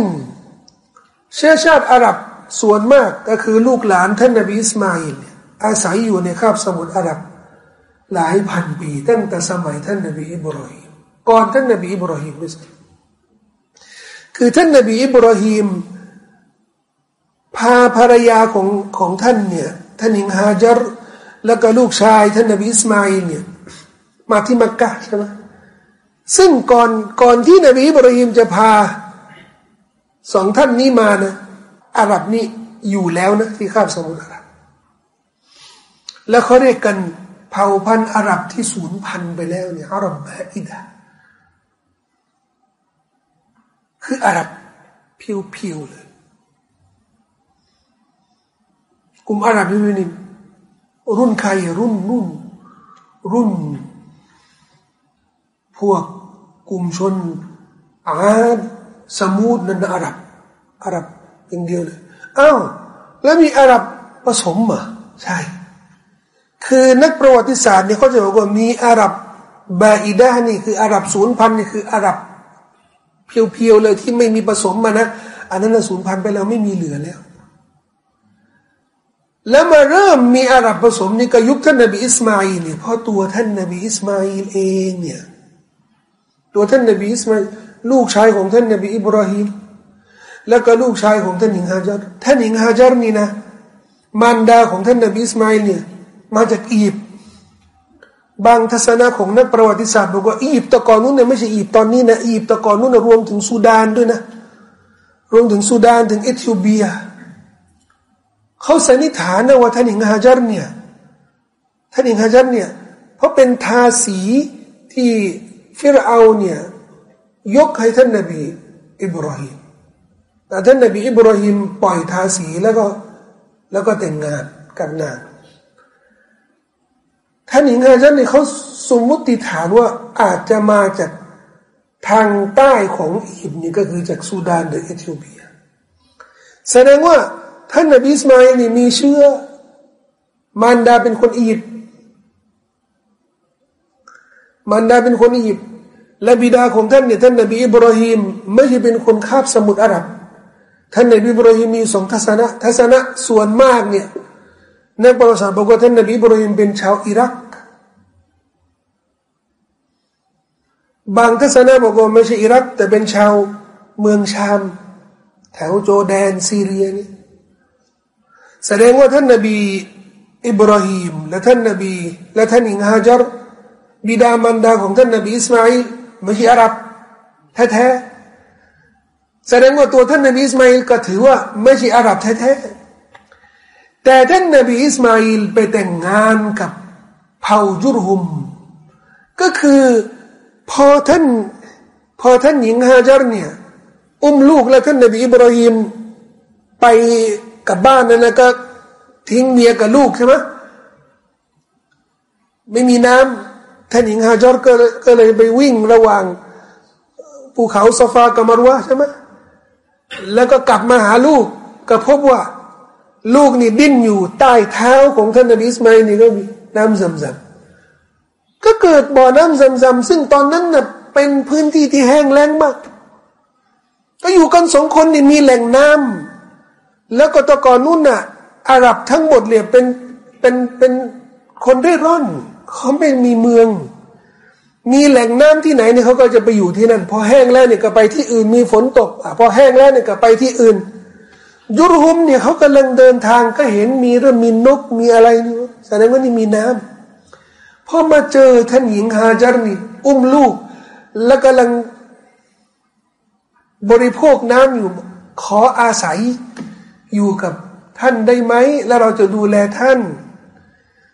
เชื้อชาติอาหรับส่วนมากก็คือลูกหลานท่านนบีอิสมาอิลอาศัยอยู่ในคาบสมุทรอาหรับ หลายพันปี ตั้งแต่สมัยท่านนบีอิบรอฮิมก่อนท่านนบีอิบรอฮิมด้วยคือท่านนบีอิบรอฮิม พาภรรยาของของท่านเนี่ยท่านหญิงฮาจารแล้วก็ลูกชายท่านนบีอิสมาอิลเนี่ยมาที่มักกะใช่ไหมซึ่งก่อนก่อนที่นบีอิบรอฮิมจะพาสองท่านนี้มานะอาหรับนี่อยู่แล้วนะที่ข้ามสมุทรอาหรับแล้วเขาเรียกกันเผ่าพันธุ์อาหรับที่สูญพันธุ์ไปแล้วเนี่ยอาหรับบาอิดะคืออาหรับเพียวๆเลย กลุ่มอาหรับนี่นี่รุ่นใครรุ่นรุ่น รุ่น พวกกลุ่มชนอาดษะมูดนั่นอาหรับอาหรับอย่างเดียวเลยอ้าวแล้วมีอาหรับผสมมาใช่ คือนักประวัติศาสตร์เนี่ยเขาจะบอกว่ามีอาหรับ بائدة นี่คืออาหรับสูญพันธุ์นี่คืออาหรับเพียวๆเลยที่ไม่มีผสมมานะ อันนั้นสูญพันธุ์ไปแล้วไม่มีเหลือแล้ว แล้วมาเริ่มมีอาหรับผสมนี่ก็ยุคท่านนบีอิสมาอิลเนี่ยเพราะตัวท่านนบีอิสมาอิลเองเนี่ยตัวท่านนบีอิสมาอิลลูกชายของท่านนบีอิบราฮิมแล้วก็ลูกชายของท่านหญิงฮาจารท่านหญิงฮาจารนี่นะมารดาของท่านนบีอิสมาอิลเนี่ยมาจากอียิปต์บางทัศนะของนักประวัติศาสตร์บอกว่าอียิปต์แต่ก่อนนู้นเนี่ยไม่ใช่อียิปต์ตอนนี้นะอียิปต์แต่ก่อนนู้นรวมถึงซูดานด้วยนะรวมถึงซูดานถึงเอธิโอเปีย เขาสันนิษฐานนะว่าท่านหญิงฮาจารเนี่ยท่านหญิงฮาจารเนี่ยเพราะเป็นทาสีที่ฟิรเอาเนี่ยยกให้ท่านนบีอิบราฮิมแต่ท่านนบีอิบราฮิมปล่อยทาสีแล้วก็แล้วก็แต่งงานกับนางท่านหญิงฮาจันเนี่ยเขาสมมติฐานว่าอาจจะมาจากทางใต้ของอียิปต์นี่ก็คือจากซูดานหรือเอธิโอเปีย แสดงว่า ท่านนบีอิสมาอิลนี่มีเชื้อมารดาเป็นคนอียิปต์มารดาเป็นคนอียิปต์และบิดาของท่านเนี่ยท่านนบีอิบราฮิมไม่ใช่เป็นคนคาบสมุทรอาหรับ ท่านนบีอิบราฮิมมีสองทัศนะทัศนะส่วนมากเนี่ยในประวัติศาสตร์บอกว่าท่านนบีอิบราฮิมเป็นชาวอิรัก บางทัศนะบอกว่าไม่ใช่อิรัก แต่เป็นชาวเมืองชาม แถวจอร์แดนซีเรียนี่ แสดงว่าท่านนบีอิบราฮิมและท่านนบีและท่านหญิงฮาจารบิดามารดาของท่านนบีอิสมาอิลไม่ใช่อาหรับแท้ๆแสดงว่าตัวท่านนบีอิสมาอิลก็ถือว่าไม่ใช่อาหรับแท้ๆแต่ท่านนบีอิสมาอิลไปแต่งงานกับเผ่าจุรหุม ก็คือพอท่านพอท่านหญิงฮาจารเนี่ยอุ้มลูกแล้วท่านนบีอิบราฮิมไป กลับบ้านนั่นนะก็ทิ้งเมียกับลูกใช่ไหมไม่มีน้ำท่านหญิงฮาจารก็ก็เลยไปวิ่งระหว่างภูเขาซาฟากับมารวะใช่ไหมแล้วก็กลับมาหาลูกก็พบว่า ลูกนี่ดิ้นอยู่ใต้เท้าของท่านนบีอิสมาอินี่ก็มีน้ำซำซำก็เกิดบ่อน้ำซำซำซึ่งตอนนั้นน่ะเป็นพื้นที่ที่แห้งแล้งมาก ก็อยู่กันสองคนนี่มีแหล่งน้ำ แล้วก็ตะกอนนู่นน่ะอาหรับทั้งหมดเนี่ยเป็นเป็นเป็นคนเร่ร่อนเขาไม่มีเมือง มีแหล่งน้ำที่ไหนเนี่ยเขาก็จะไปอยู่ที่นั่น พอแห้งแล้วเนี่ยก็ไปที่อื่นมีฝนตกอพอแห้งแล้วเนี่ยก็ไปที่อื่น ยุรหุมเนี่ยเขากำลังเดินทางก็เห็นมีเริ่มมีนกมีอะไรนี่แสดงว่านี่มีน้ำพอมาเจอท่านหญิงฮาจารนี่อุ้มลูก แล้วกำลังบริโภคน้ำอยู่ ขออาศัย อยู่กับท่านได้ไหม แล้วเราจะดูแลท่าน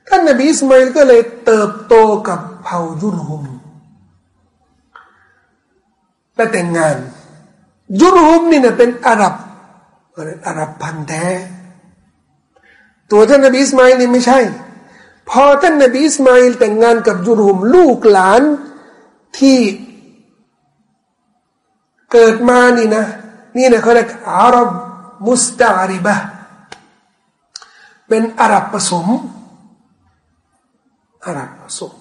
ท่านนบีอิสมาอิลก็เลยเติบโตกับเผ่ายุรหุมและแต่งงาน ยุรุมนี่เนี่ยเป็นอาหรับอาหรับพันธุ์แท้ตัวท่านนบีอิสมาอิลนี่ไม่ใช่ พอท่านนบีอิสมาอิลแต่งงานกับยุรุมลูกหลานที่เกิดมานี่นะ นี่นะเขาเรียกอาหรับ มุสตาริบะเป็นอาหรับผสมอาหรับผสม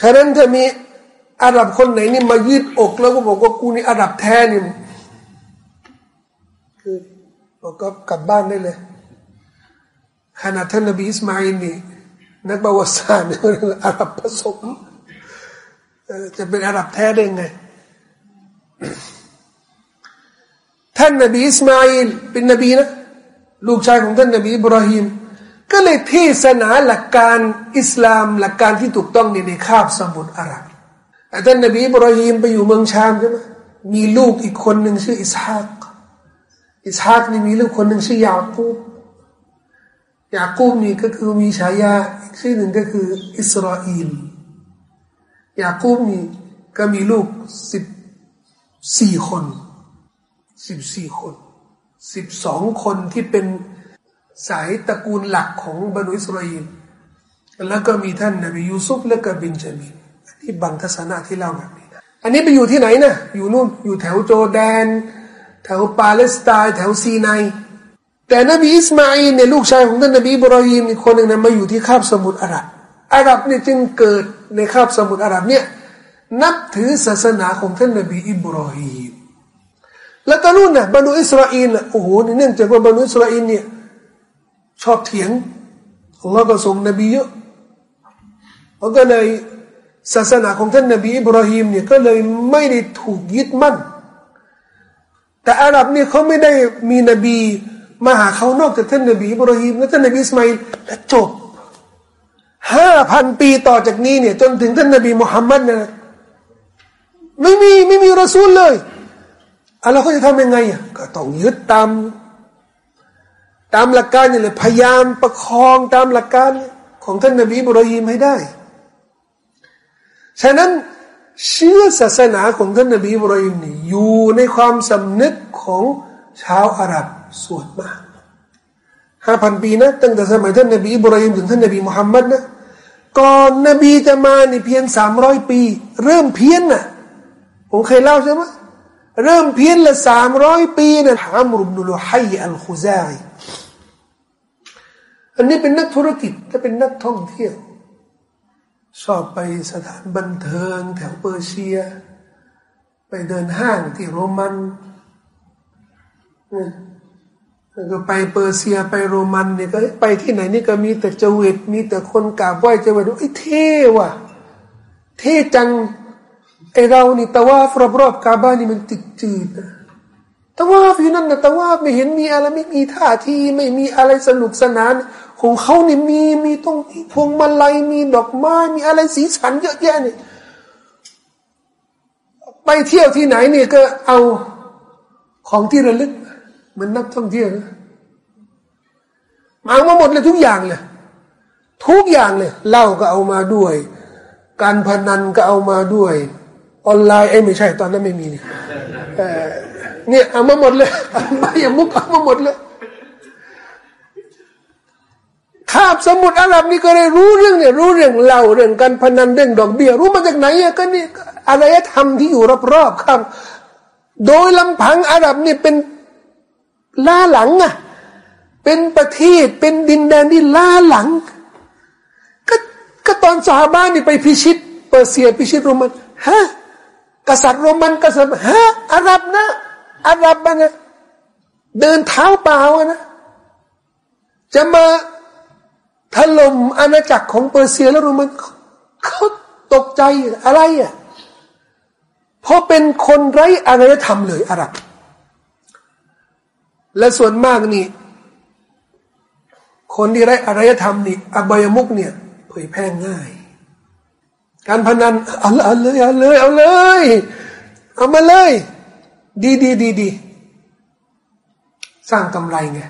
ฉะนั้นถ้ามีอาหรับคนไหนนี่มายืดอกแล้วก็บอกว่ากูนี่อาหรับแท้นี่คือบอกก็กลับบ้านได้เลยขณะท่านนบีอิสมาอิลนี่นักประวัติศาสตร์อาหรับผสมจะเป็นอาหรับแท้ได้ไง ท่านนบีอิสมาอิลเป็นนบีนะลูกชายของท่านนบีอิบราฮิมก็เลยเทศนาหลักการอิสลามหลักการที่ถูกต้องในในคาบสมุทรอาหรับแต่ท่านนบีอิบราฮิมไปอยู่เมืองชามใช่ไหมมีลูกอีกคนหนึ่งชื่ออิสฮากอิสฮากนี่มีลูกคนหนึ่งชื่อยาคูบยาคูบนี่ก็คือมีฉายาอีกชื่อหนึ่งก็คืออิสราเอลยาคูบนี่ก็มีลูกสิบสี่คน สิบสี่คนสิบสองคนที่เป็นสายตระกูลหลักของบะนีอิสราเอลแล้วก็มีท่านนบียูซุฟและก็บินยามีนอันนี้บางทัศนะที่เล่าแบบนี้นะอันนี้ไปอยู่ที่ไหนนะอยู่นู่นอยู่แถวจอร์แดน แถวปาเลสไตน์แถวซีไนแต่นบีอิสมาอิลเนี่ยลูกชายของท่านนบีอิบรอฮีมอีกคนหนึ่งนะมาอยู่ที่คาบสมุทรอาหรับอาหรับเนี่ยจึงเกิดในคาบสมุทรอาหรับเนี่ยนับถือศาสนาของท่านนบีอิบรอฮีม แล้วก็นู่นน่ะบะนีอิสราเอลล่ะโอ้โหเนื่องจากว่าบะนีอิสราเอลเนี่ยชอบเถียงอัลลอฮ์ก็ส่งนบีเยอะแล้วก็เลยศาสนาของท่านนบีอิบราฮิมเนี่ยก็เลยไม่ได้ถูกยึดมั่น แต่อาหรับเนี่ยเขาไม่ได้มีนบีมาหาเขานอกจากท่านนบีอิบราฮิมและท่านนบีอิสมาอิลและจบห้าพันปีต่อจากนี้เนี่ยจนถึงท่านนบีมุฮัมมัดนะไม่มีไม่มีรอซูลเลย อะเราก็จะทำยังไงก็ต้องยึดตามตามหลักการนี่แหละพยายามประคองตามหลักการของท่านนบีบรอฮีมให้ได้ ฉะนั้นเชื่อศาสนาของท่านนบีบรอฮีมนี่อยู่ในความสำนึกของชาวอาหรับส่วนมากห้าพันปีนะตั้งแต่สมัยท่านนบีบรอฮีมถึงท่านนบีมุฮัมมัดนะก่อนนบีจะมานี่เพียงสามร้อยปี เริ่มเพี้ยนน่ะผมเคยเล่าใช่ไหม เริ่มเพี้ยนละสามร้อยปีนะฮามรุบนุลฮัยอัลคุซายอันนี้เป็นนักธุรกิจและเป็นนักท่องเที่ยว ชอบไปสถานบันเทิงแถวเปอร์เซีย ไปเดินห้างที่โรมันก็ไปเปอร์เซียไปโรมันเนี่ยก็ไปที่ไหนนี่ก็มีแต่เจวิตมีแต่คนกราบไหว้เจวิตไอ้เท่ว่ะ เท่จัง อเรานี่ตะว่ารอบๆกาบ้านนี่มันติดจืดนะตะว่าอยู่นั่นนะตะว่าไม่เห็นมีอะไรไม่มีท่าทีไม่มีอะไรสนุกสนาน ของเขานี่มีมีต้องพวงมาลัยมีดอกไม้มีอะไรสีสันเยอะแยะนี่ไปเที่ยวที่ไหนเนี่ยก็เอาของที่ระลึกเหมือนนักท่องเที่ยวมามาหมดเลยทุกอย่างเลยทุกอย่างเลยเหล้าก็เอามาด้วย การพนันก็เอามาด้วย ออนไลน์ไอ้ไม่ใช่ตอนนั้นไม่มีนี่เนี่ยเอามาหมดเลยมาอย่างมุกเอามาหมดเลยคาบสมุทรอาหรับนี่ก็เลยรู้เรื่องเนี่ยรู้เรื่องเล่าเรื่องการพนันเรื่องดอกเบี้ยรู้มาจากไหนอะก็นี่อารยธรรมที่อยู่รอบๆครับโดยลำพังอาหรับนี่เป็นล้าหลังอะเป็นประเทศเป็นดินแดนที่ล้าหลัง ก็ก็ตอนสาบ้านนี่ไปพิชิตเปอร์เซียพิชิตโรมันฮะ กษัตริย์โรมันกษัตริย์ฮะอาหรับนะอาหรับมันเดินเท้าเปล่านะจะมาถล่มอาณาจักรของเปอร์เซียและโรมันเขาตกใจอะไรอะเพราะเป็นคนไร้อารยธรรมเลยอาหรับ และส่วนมากนี่ คนที่ไร้อารยธรรมนี่อบายมุกเนี่ย เผยแพร่ง่าย การพนันเอาเลยเอาเลยเอาเลย เอามาเลย ดีดีดีดีสร้างกำไรไง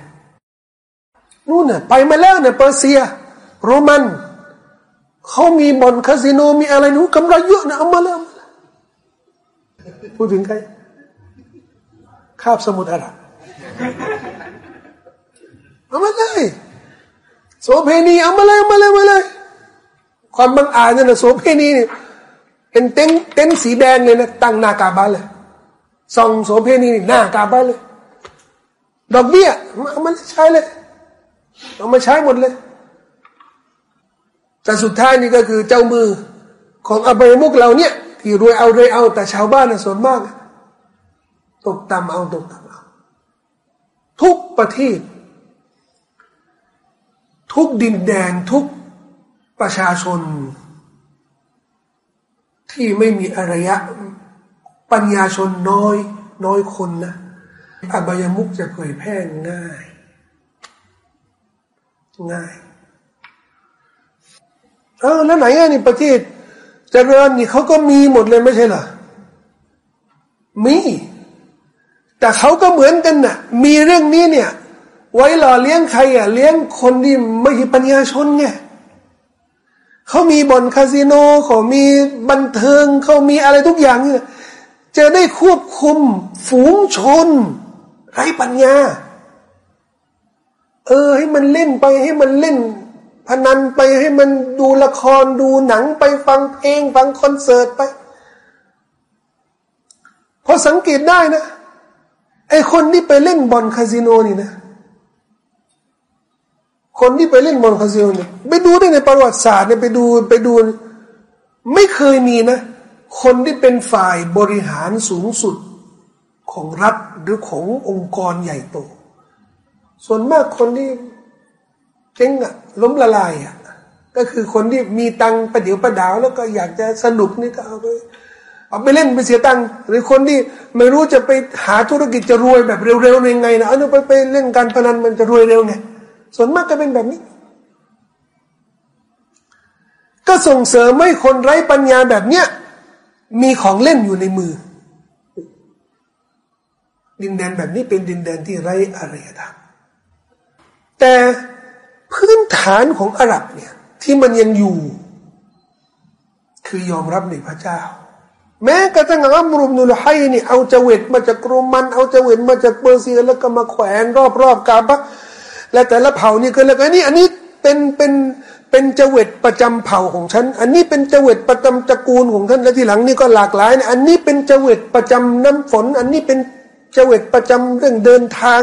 นู่นน่ะไปมาแล้วเนี่ยเปอร์เซีย โรมันเขามีบ่อนคาสิโนมีอะไรนู้กำไรเยอะนะเอามาแล้วพูดถึงใครคาบสมุทรอาหรับเอามาเลยโสเพณีเอามาเลยเอามาเลยมาเลย ความบังอาจเนี่ยนะโสเพณีเนี่ยเป็นเต็นเต็นสีแดงเลยนะตั้งหน้ากาบาเลยส่องโสเพณีหน้ากาบ้านเลย ดอกเบี้ยเอามาใช้เลยเอามาใช้หมดเลย แต่สุดท้ายนี่ก็คือเจ้ามือของอบายมุกเราเนี่ย ที่รวยเอารวยเอา แต่ชาวบ้านนะส่วนมาก ตกต่ำเอาตกต่ำเอาทุกประเทศ ทุกดินแดนทุก ประชาชน ที่ไม่มีอารยะ ปัญญาชนน้อย น้อยคนนะอบายมุกจะเผยแพร่ง่าย ง่ายเออแล้วไหนอะนี่ประเทศเจริญนี่เขาก็มีหมดเลยไม่ใช่เหรอ มี แต่เขาก็เหมือนกันนะ่ะ มีเรื่องนี้เนี่ย ไว้หล่อเลี้ยงใครอะ เลี้ยงคนที่ไม่ใช่ปัญญาชนไง เขามีบ่อนคาสิโนเขามีบันเทิงเขามีอะไรทุกอย่างเนี่ยจะได้ควบคุมฝูงชน ไร้ปัญญา เออ ให้มันเล่นไปให้มันเล่น พนันไปให้มันดูละครดูหนังไปฟังเพลงฟังคอนเสิร์ตไปพอสังเกตได้นะไอคนที่ไปเล่นบอลคาสิโนนี่นะ คนที่ไปเล่นบอลคาสิโนเนี่ยไปดูได้ในประวัติศาสตร์เนี่ยไปดูไปดู ไม่เคยมีนะ คนที่เป็นฝ่ายบริหารสูงสุดของรัฐหรือขององค์กรใหญ่โต ส่วนมากคนที่เจ๊งอะล้มละลายอะก็คือคนที่มีตังประเดี๋ยวประดาว แล้วก็อยากจะสนุกนี่ก็เอาไปเอาไปเล่นไปเสียตังหรือคนที่ไม่รู้จะไปหาธุรกิจจะรวยแบบเร็วๆยังไงนะเอาไปไปเล่นการพนันมันจะรวยเร็วไง ส่วนมากก็เป็นแบบนี้ ก็ส่งเสริมให้คนไร้ปัญญาแบบเนี้ยมีของเล่นอยู่ในมือ ดินแดนแบบนี้เป็นดินแดนที่ไร้อารยธรรมแต่พื้นฐานของอาหรับเนี่ย ที่มันยังอยู่ คือยอมรับในพระเจ้า แม้กระทั่งอัมรุมนุลไฮนี่เอาเจวิตมาจากโรมัน เอาเจวิตมาจากเปอร์เซียแล้วก็มาแขวนรอบๆกาบะ และแต่ละเผ่านี่ก็แล้วอันนี้อันนี้เป็นเป็นเป็นเจวิตประจำเผ่าของฉัน อันนี้เป็นเจวิตประจำตระกูลของท่านและที่หลังนี่ก็หลากหลายนะอันนี้เป็นเจวิตประจำน้ำฝน อันนี้เป็นเจวิตประจำเรื่องเดินทาง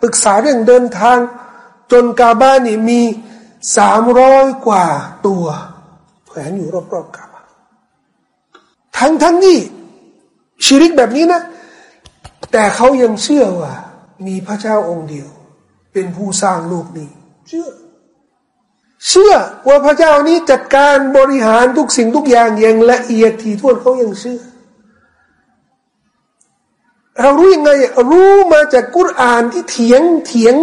ปรึกษาเรื่องเดินทาง จนกาบ้านนี่มีสามร้อยกว่าตัวแขวนอยู่รอบๆกาบาทั้งทั้งนี้ชีริกแบบนี้นะ แต่เขายังเชื่อว่า มีพระเจ้าองค์เดียว เป็นผู้สร้างโลกนี้ เชื่อ เชื่อว่าพระเจ้านี้จัดการบริหารทุกสิ่งทุกอย่างอย่างละเอียดถี่ถ้วนเขายังเชื่อ เรารู้ยังไง รู้มาจากกุรอานที่เถียงเถียง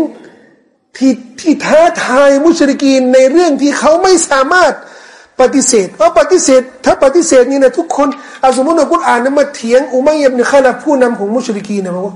ที่ที่ท้าทายมุชริกีนในเรื่องที่เขาไม่สามารถปฏิเสธเพราะปฏิเสธ ถ้าปฏิเสธนี่นะทุกคนอาสมมติว่ากุณอ่านนมาเถียงอุมัยบเนี่ยขาผู้นำของมุชริกีนนะบอกว่า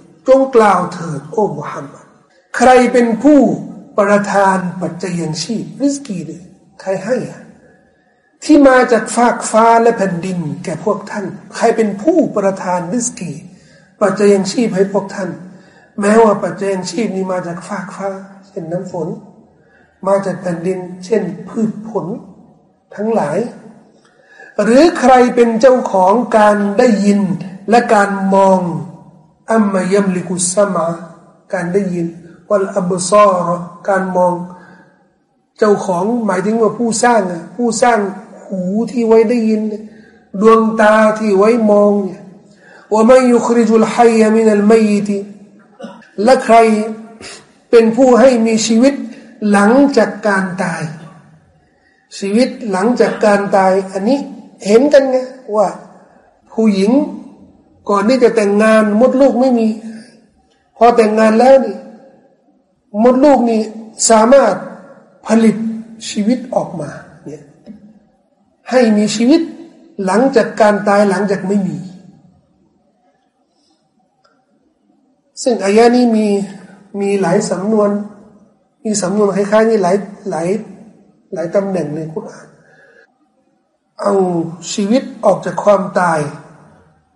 จงกล่าวเถิดโอ้มุฮัมมัดใครเป็นผู้ประทานปัจจัยชีพริสกีเนี่ยใครให้อะที่มาจากฟากฟ้าและแผ่นดิน แก่พวกท่าน ใครเป็นผู้ประทานริสกี ปัจจัยชีพให้พวกท่าน แม้ว่าปัจจัยชีพนี้มาจากฟากฟ้า เช่นน้ำฝน มาจากแผ่นดิน เช่น พืชผล ทั้งหลาย หรือใครเป็นเจ้าของการได้ยินและการมอง อัมมายัมลิกุสมาการได้ยินวัลอับซอรการมอง เจ้าของหมายถึงว่าผู้สร้างอะผู้สร้างหูที่ไว้ได้ยิน ดวงตาที่ไว้มองว่าไม่ยุคริจุลไฮยมินัลไมติและใครเป็นผู้ให้มีชีวิตหลังจากการตาย ชีวิตหลังจากการตาย อันนี้เห็นกันไงว่าผู้หญิง ก่อนที่จะแต่งงานมดลูกไม่มี พอแต่งงานแล้วนี่มดลูกนี่สามารถผลิตชีวิตออกมาเนี่ยให้มีชีวิตหลังจากการตายหลังจากไม่มี ซึ่งอายะนี้มีมีหลายสำนวน มีสำนวนคล้ายๆนี่หลายหลายหลายตำแหน่งในคุรานเอาชีวิตออกจากความตาย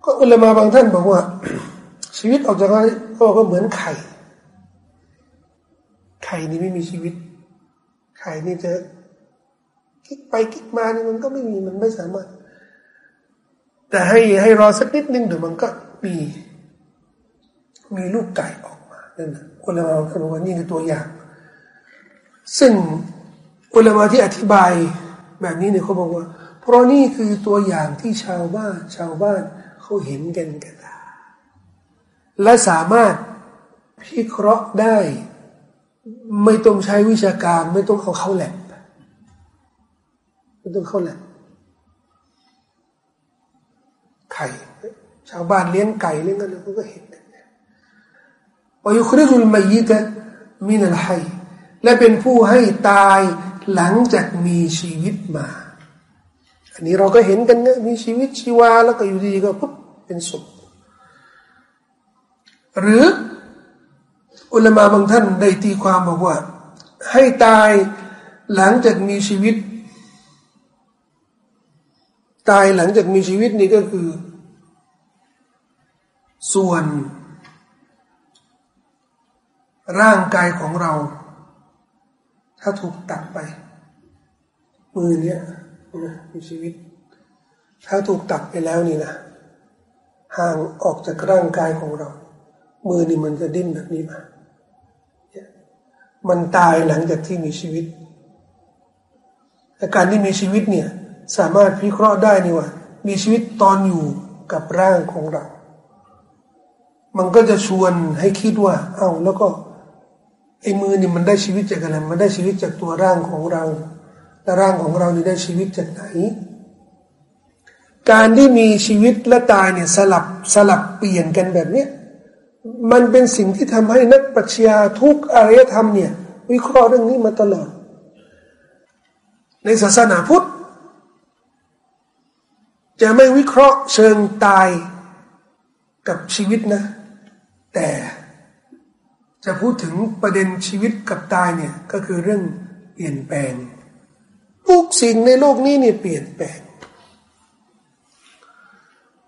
ก็อุลามาบางท่านบอกว่า ชีวิตออกจากก็ก็เหมือนไข่ ไข่นี่ไม่มีชีวิต ไข่นี่จะคิกไปคิกมานี่มันก็ไม่มีมันไม่สามารถ แต่ให้ให้รอสักนิดนึงเดี๋ยวมันก็มี มีลูกไก่ออกมานั่นนะอุลามาท่านบอกว่านี่คือตัวอย่าง ซึ่งอุลามาที่อธิบายแบบนี้เนี่ยเขาบอกว่า เพราะนี่คือตัวอย่างที่ชาวบ้านชาวบ้าน เขาเห็นกันกันตาและสามารถพิเคราะห์ได้ ไม่ต้องใช้วิชาการ ไม่ต้องเอาเข้าแหลกไม่ต้องเข้าแหลกไข่ชาวบ้านเลี้ยงไก่เลี้ยงกันเขาก็เห็นกันวายุคริจุลมายิตะมินัลไฮและเป็นผู้ให้ตายหลังจากมีชีวิตมา อันนี้เราก็เห็นกันนะมีชีวิตชีวาแล้วก็อยู่ดีก็ปุ๊บเป็นศพหรืออุลามาบางท่านได้ตีความบอกว่า ให้ตายหลังจากมีชีวิต ตายหลังจากมีชีวิตนี่ก็คือ ส่วน ร่างกายของเรา ถ้าถูกตัดไป มือเนี้ย มีชีวิต ถ้าถูกตัดไปแล้วนี่นะห่างออกจากร่างกายของเรา มือนี่มันจะดิ้นแบบนี้มา มันตายหลังจากที่มีชีวิตแต่การที่มีชีวิตเนี่ย สามารถพิเคราะห์ได้นี่ว่า มีชีวิตตอนอยู่กับร่างของเรา มันก็จะชวนให้คิดว่า เอา้าแล้วก็ไอ้มือนี่มันได้ชีวิตจากอะไรมันได้ชีวิตจากตัวร่างของเรา ร่างของเรานี่ได้ชีวิตจากไหน การที่มีชีวิตและตายเนี่ยสลับสลับเปลี่ยนกันแบบเนี้ยมันเป็นสิ่งที่ทำให้นักปรัชญาทุกอารยธรรมเนี่ย วิเคราะห์เรื่องนี้มาตลอด ในศาสนาพุทธ จะไม่วิเคราะห์เชิงตายกับชีวิตนะ แต่จะพูดถึงประเด็นชีวิตกับตายเนี่ย ก็คือเรื่องเปลี่ยนแปลง ทุกสิ่งในโลกนี้เนี่ยเปลี่ยนแปลง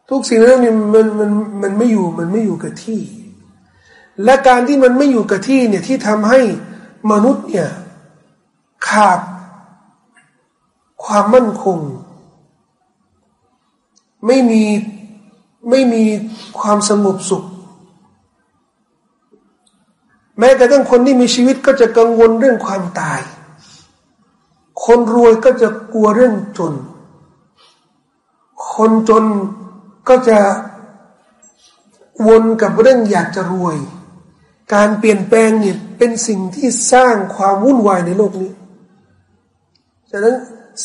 ทุกสิ่งนั้นนี่มันมันมันไม่อยู่มันไม่อยู่กับที่ และการที่มันไม่อยู่กับที่เนี่ยที่ทำให้มนุษย์เนี่ยขาดความมั่นคง ไม่มีไม่มีความสงบสุข แม้แต่ทั้งคนที่มีชีวิตก็จะกังวลเรื่องความตาย คนรวยก็จะกลัวเรื่องจน คนจนก็จะวนกับเรื่องอยากจะรวย การเปลี่ยนแปลงเนี่ยเป็นสิ่งที่สร้างความวุ่นวายในโลกนี้ ฉะนั้น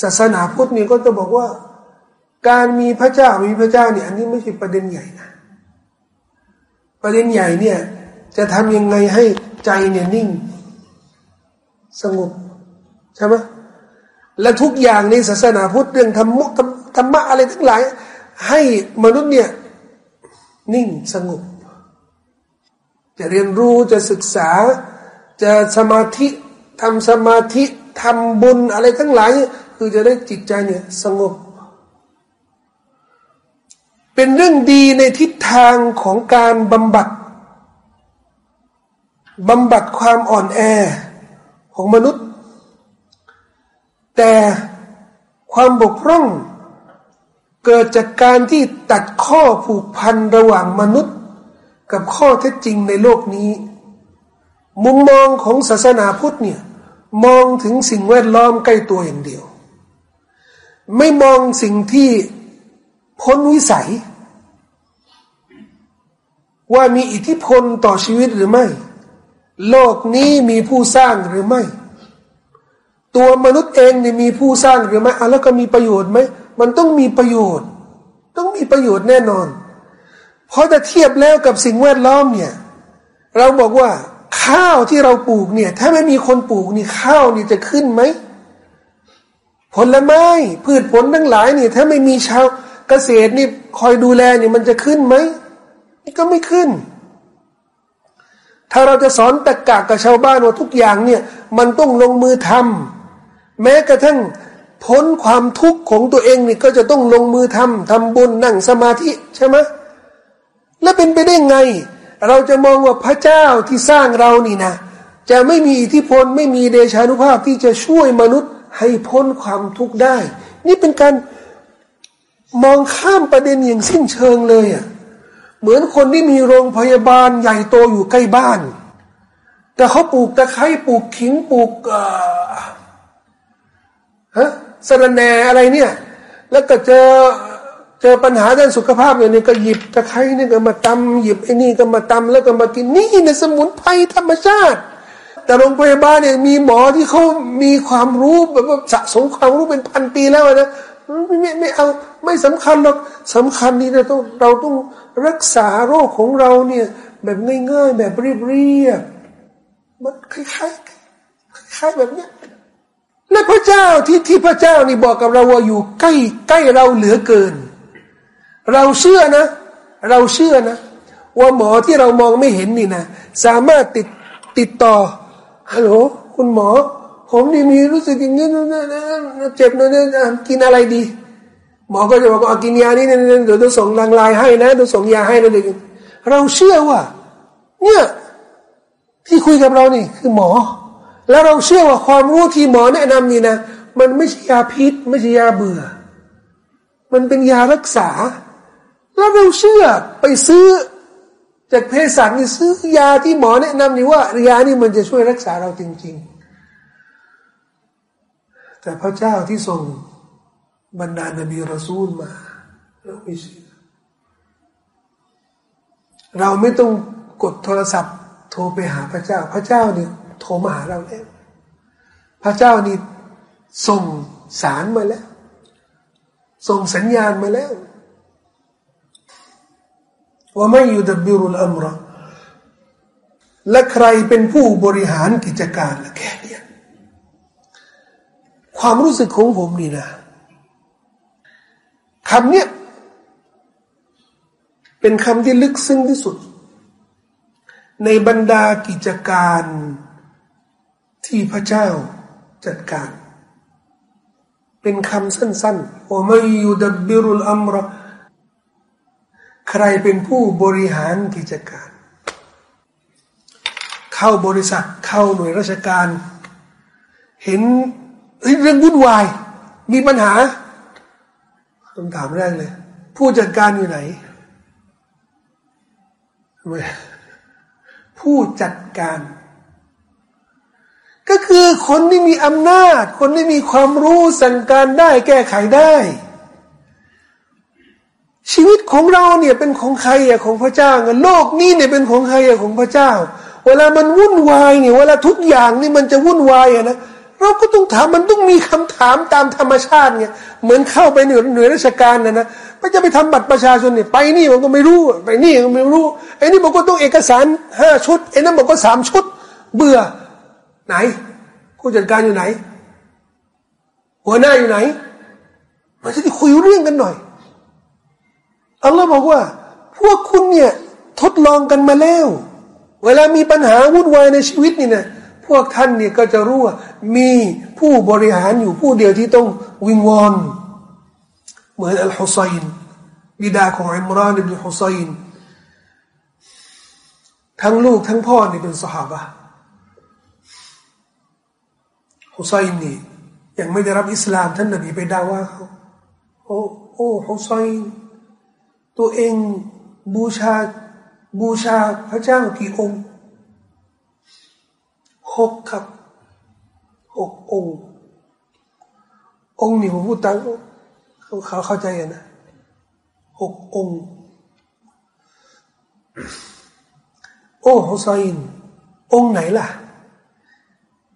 ศาสนาพุทธเนี่ยก็จะบอกว่า การมีพระเจ้ามีพระเจ้าเนี่ยอันนี้ไม่ใช่ประเด็นใหญ่นะ ประเด็นใหญ่เนี่ยจะทำยังไงให้ใจเนี่ยนิ่ง สงบใช่ไหม และทุกอย่างในศาสนาพุทธเรื่องธรรมะธรรมะอะไรทั้งหลาย ให้มนุษย์เนี่ยนิ่งสงบ จะเรียนรู้จะศึกษา จะสมาธิทำสมาธิทำบุญอะไรทั้งหลาย คือจะได้จิตใจเนี่ยสงบ เป็นเรื่องดีในทิศทางของการบำบัดบำบัดความอ่อนแอของมนุษย์ แต่ความบกพร่อง เกิดจากการที่ตัดข้อผูกพันระหว่างมนุษย์ กับข้อเท็จจริงในโลกนี้ มุมมองของศาสนาพุทธเนี่ยมองถึงสิ่งแวดล้อมใกล้ตัวอย่างเดียว ไม่มองสิ่งที่พ้นวิสัย ว่ามีอิทธิพลต่อชีวิตหรือไม่ โลกนี้มีผู้สร้างหรือไม่ ตัวมนุษย์เองเนี่ยมีผู้สร้างหรือไม่แล้วก็มีประโยชน์ไหมมันต้องมีประโยชน์ ต้องมีประโยชน์แน่นอน เพราะจะเทียบแล้วกับสิ่งแวดล้อมเนี่ย เราบอกว่า ข้าวที่เราปลูกเนี่ย ถ้าไม่มีคนปลูกนี่ข้าวนี่จะขึ้นไหมผลไม้พืชผลทั้งหลายนี่ถ้าไม่มีชาวเกษตรนี่คอยดูแลนี่มันจะขึ้นไหมก็ไม่ขึ้น ถ้าเราจะสอนตะกะกับชาวบ้านว่าทุกอย่างเนี่ย มันต้องลงมือทำ แม้กระทั่งพ้นความทุกข์ของตัวเองนี่ก็จะต้องลงมือทำทำบุญนั่งสมาธิใช่ไหมแล้วเป็นไปได้ไง เราจะมองว่าพระเจ้าที่สร้างเรานี่นะ จะไม่มีอิทธิพลไม่มีเดชานุภาพที่จะช่วยมนุษย์ให้พ้นความทุกข์ได้ นี่เป็นการมองข้ามประเด็นอย่างสิ้นเชิงเลยอะ่ะเหมือนคนที่มีโรงพยาบาลใหญ่โตอยู่ใกล้บ้าน แต่เขาปลูกตะไคร้ปลูกขิงปลูก ฮะสระแหน่อะไรเนี่ย แล้วก็เจอเจอปัญหาด้านสุขภาพอย่างนี้ก็หยิบตะไคร้นี่ก็มาตำหยิบไอ้นี่ก็มาตำแล้วก็มากินนี่ในสมุนไพรธรรมชาติ แต่โรงพยาบาลเนี่ยมีหมอที่เขามีความรู้แบบว่าสะสมความรู้เป็นพันปีแล้วนะไม่ไม่ไม่เอาไม่สำคัญหรอกสำคัญนี่เราต้องเราต้องรักษาโรคของเราเนี่ยแบบง่ายๆแบบเรียบๆมันคล้ายๆคล้ายๆแบบเนี้ย และพระเจ้าที่ที่พระเจ้านี่บอกกับเราว่าอยู่ใกล้ใกล้เราเหลือเกิน เราเชื่อนะ เราเชื่อนะ ว่าหมอที่เรามองไม่เห็นนี่นะสามารถติดติดต่อฮัลโหลคุณหมอ ผมนี่มีรู้สึกอย่างนี้เจ็บนะกินอะไรดี หมอก็จะบอกว่ากินยานี่เดี๋ยวจะส่งรางลายให้นะเดี๋ยวส่งยาให้นะเดี๋ยวเราเชื่อว่า เนี่ยที่คุยกับเรานี่คือหมอ แล้วเราเชื่อว่าความรู้ที่หมอแนะนำนี่นะ มันไม่ใช่ยาพิษ ไม่ใช่ยาเบื่อ มันเป็นยารักษา แล้วเราเชื่อไปซื้อ จากเภสัชนี่ซื้อยาที่หมอแนะนำนี่ว่ายานี่มันจะช่วยรักษาเราจริง ๆ แต่พระเจ้าที่ทรงบรรดานบีรอซูลมาเราไม่เชื่อเราไม่ต้องกดโทรศัพท์ โทรไปหาพระเจ้าพระเจ้าเนี่ย โทรมาหาเราแล้ว พระเจ้านี่ส่งสารมาแล้ว ส่งสัญญาณมาแล้วว่าไม่อยู่ดับบิรุลอัมรและใครเป็นผู้บริหารกิจการละแค่นี้ความรู้สึกของผมนี่นะคำเนี้ยเป็นคำที่ลึกซึ้งที่สุด ในบรรดากิจการ ที่พระเจ้าจัดการ เป็นคำสั้นๆว่าไม่ยูดับบิรุลอัมรใครเป็นผู้บริหารกิจการ เข้าบริษัทเข้าหน่วยราชการ เห็นเรื่องวุ่นวาย มีปัญหาคำถามแรกเลย ผู้จัดการอยู่ไหนผู้จัดการ ก็คือคนที่มีอำนาจ คนที่มีความรู้สั่งการได้ แก้ไขได้ ชีวิตของเราเนี่ยเป็นของใครอะของพระเจ้าโลกนี้เนี่ยเป็นของใครอะของพระเจ้า เวลามันวุ่นวายเนี่ยเวลาทุกอย่างนี่มันจะวุ่นวายอะนะเราก็ต้องถามมันต้องมีคำถามตามธรรมชาติเนี่ยเหมือนเข้าไปหน่วยหน่วยราชการนะนะไม่จะไปทำบัตรประชาชนเนี่ยไปนี่มันก็ไม่รู้ ไปนี่ก็ไม่รู้ไอ้นี่บอกว่าต้องเอกสารห้าชุดไอ้นั่นบอกว่าสามชุด เบื่อ ไหน ผู้จัดการอยู่ไหน หัวหน้าอยู่ไหนมาจะได้คุยเรื่องกันหน่อยอัลลอฮ์บอกว่า พวกคุณเนี่ย ทดลองกันมาแล้ว เวลามีปัญหาวุ่นวายในชีวิตนี่นะพวกท่านเนี่ยก็จะรู้ว่า มีผู้บริหารอยู่ผู้เดียวที่ต้องวิงวอนเหมือนอัลฮุซัยน์บิดาของอิมรานอิบนุฮุซัยน์ทั้งลูกทั้งพ่อนี่เป็นสหาย ฮุซัยนี่ยังไม่ได้รับอิสลามท่านนบีไปด่าว่าเขาโอ้โอ้ฮุซัยตัวเองบูชาบูชาพระเจ้ากี่องค์หกครับหกองค์ องค์นี่ผมพูดตั้งเขาเขาเข้าใจนะหกองค์ โอ้ฮุซัยนองค์ไหนล่ะ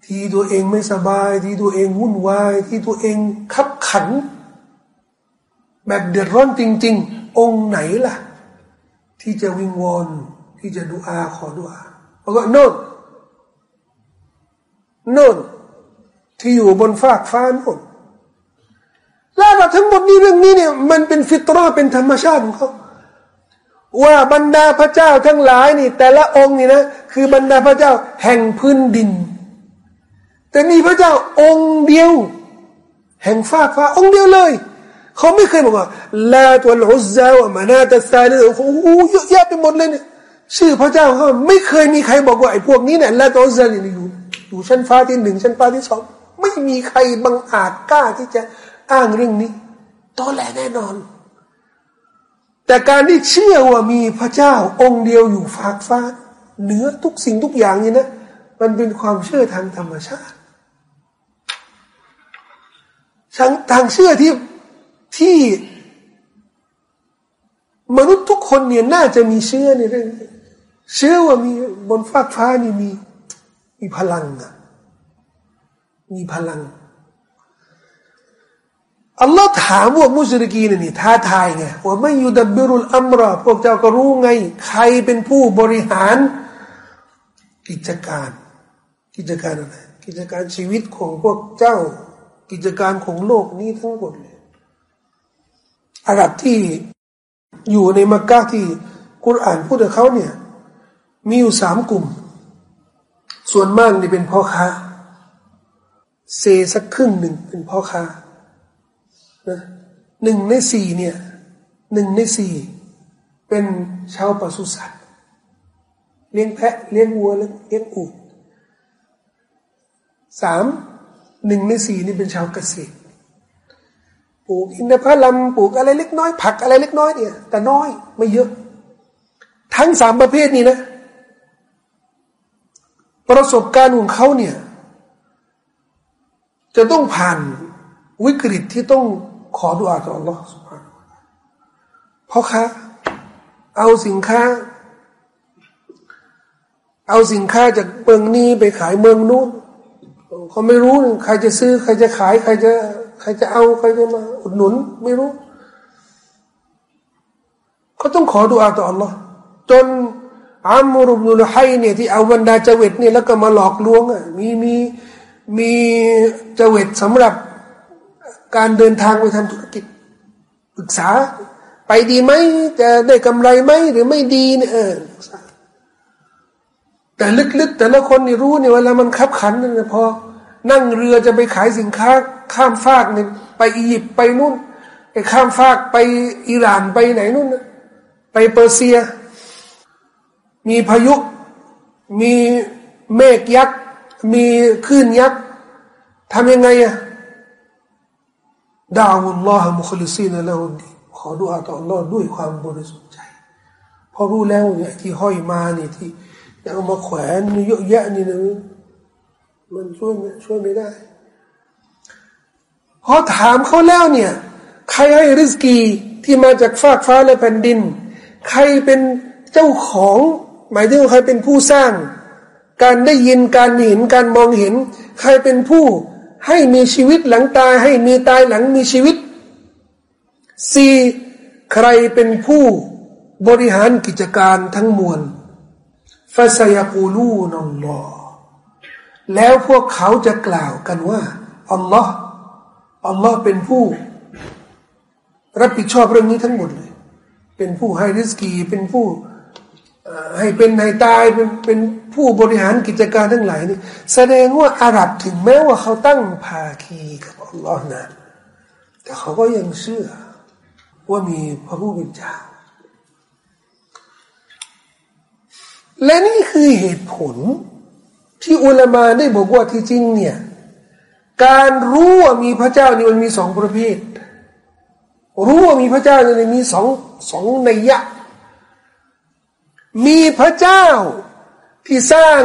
ที่ตัวเองไม่สบาย ที่ตัวเองวุ่นวาย ที่ตัวเองขับขัน แบบเดือดร้อนจริง ๆ องค์ไหนล่ะ ที่จะวิงวอนที่จะดูอาขอดูอาบอกว่าโน่นโน่นที่อยู่บนฟากฟ้าโน่นแล้วทั้งหมดนี้เรื่องนี้เนี่ยมันเป็นฟิตราเป็นธรรมชาติของเขาว่าบรรดาพระเจ้าทั้งหลายนี่ แต่ละองค์นี่นะคือบรรดาพระเจ้าแห่งพื้นดิน แต่มีพระเจ้าองค์เดียว แห่งฟ้าฟ้าองค์เดียวเลย เขาไม่เคยบอกว่าลาตัวอุซาวมานาตะซเลยโอ้โหเยอะแยะไปหมดเลยเนี่ยชื่อพระเจ้าเขาไม่เคยมีใครบอกว่าไอ้พวกนี้เนี่ยลาตัวอุซาเนี่ยอยู่อยู่ชั้นฟ้าที่หนึ่งชั้นฟ้าที่สองไม่มีใครบังอาจกล้าที่จะอ้างเรื่องนี้ตอแหลแน่นอน แต่การที่เชื่อว่ามีพระเจ้าองค์เดียวอยู่ฝากฟ้าเหนือทุกสิ่งทุกอย่างนี่นะมันเป็นความเชื่อทางธรรมชาติ ทางทางเชื่อที่ที่มนุษย์ทุกคนเนี่ยน่าจะมีเชื่อในเรื่องเชื่อว่ามีบนฟากฟ้านี่มีมีพลังอะมีพลังอัลลอฮ์ถามพวกมุสลิกีนี่ท้าทายไงว่าไม่ยูดับบิรุลอัมรอพวกเจ้าก็รู้ไง ใครเป็นผู้บริหาร กิจการ กิจการอะไรกิจการชีวิตของพวกเจ้า กิจการของโลกนี้ทั้งหมดเลยอาหรับที่อยู่ในมักกะที่กุรอานพูดกับเขาเนี่ย มีอยู่สามกลุ่ม ส่วนมากนี่เป็นพ่อค้าเซสักครึ่งหนึ่งเป็นพ่อค้านะหนึ่งในสี่เนี่ยหนึ่งในสี่เป็นชาวปศุสัตว์เลี้ยงแพะเลี้ยงวัวเลี้ยงอูฐสาม หนึ่งในสี่นี่เป็นชาวเกษตรปลูกอินทผลัมปลูกอะไรเล็กน้อย ผักอะไรเล็กน้อยเนี่ย แต่น้อยไม่เยอะ ทั้งสามประเภทนี้นะ ประสบการณ์ของเขาเนี่ย จะต้องผ่านวิกฤตที่ต้องขอดุอาต่อ Allah สุภาพเพราะค้าเอาสินค้า เอาสินค้าจากเมืองนี้ไปขายเมืองนู้น เขาไม่รู้ใครจะซื้อ ใครจะขาย ใครจะ ใครจะเอาใครจะมา อุดหนุน ไม่รู้เขาต้องขอดุอาต่อ Allah จนอัมรุบนุลไฮเนี่ยที่เอาบรรดาเจวิตเนี่ยแล้วก็มาหลอกลวงอะมีมีมีเจวิตสำหรับการเดินทางไปทำธุรกิจปรึกษาไปดีไหมจะได้กำไรไหมหรือไม่ดีเนี่ยเออแต่ลึกๆ แต่ละคนนี่รู้เนี่ยเวลามันคับขันเนี่ยพอ นั่งเรือจะไปขายสินค้าข้ามฟากเนี่ยไปอียิปต์ไปนู่นไปข้ามฟากไปอิหร่านไปไหนนู่นไปเปอร์เซีย มีพายุ มีเมฆยักษ์ มีคลื่นยักษ์ทำยังไงدعوا الله مخلصين له الدينขอดุอาต่อ อัลลอฮ์ ด้วยความบริสุทธิ์ใจพอรู้แล้วเนี่ยที่ห้อยมาเนี่ยที่เอามาแขวนเยอะแยะนี่นะ มันช่วยช่วยไม่ได้พอถามเขาแล้วเนี่ย ใครให้ริสกีที่มาจากฟากฟ้าและแผ่นดิน ใครเป็นเจ้าของ หมายถึงใครเป็นผู้สร้าง การได้ยินการเห็นการมองเห็น ใครเป็นผู้ให้มีชีวิตหลังตาย ให้มีตายหลังมีชีวิตสี่ใครเป็นผู้บริหารกิจการทั้งมวลฟาซยากูลูนอัลลอฮ แล้วพวกเขาจะกล่าวกันว่าอัลลอฮ์อัลลอฮ์เป็นผู้ รับผิดชอบเรื่องนี้ทั้งหมดเลย เป็นผู้ให้ริสกี เป็นผู้ให้เป็นนายตายเป็นเป็นผู้บริหารกิจการทั้งหลายนี่แสดงว่าอาหรับถึงแม้ว่าเขาตั้งภาคีกับอัลลอฮ์นะแต่เขาก็ยังเชื่อ ว่ามีพระผู้เป็นเจ้า และนี่คือเหตุผล ที่อุลามาได้บอกว่าที่จริงเนี่ย การรู้ว่ามีพระเจ้านี่มันมีสองประเภท รู้ว่ามีพระเจ้านี่มีสองสองนัยยะ มีพระเจ้าที่สร้าง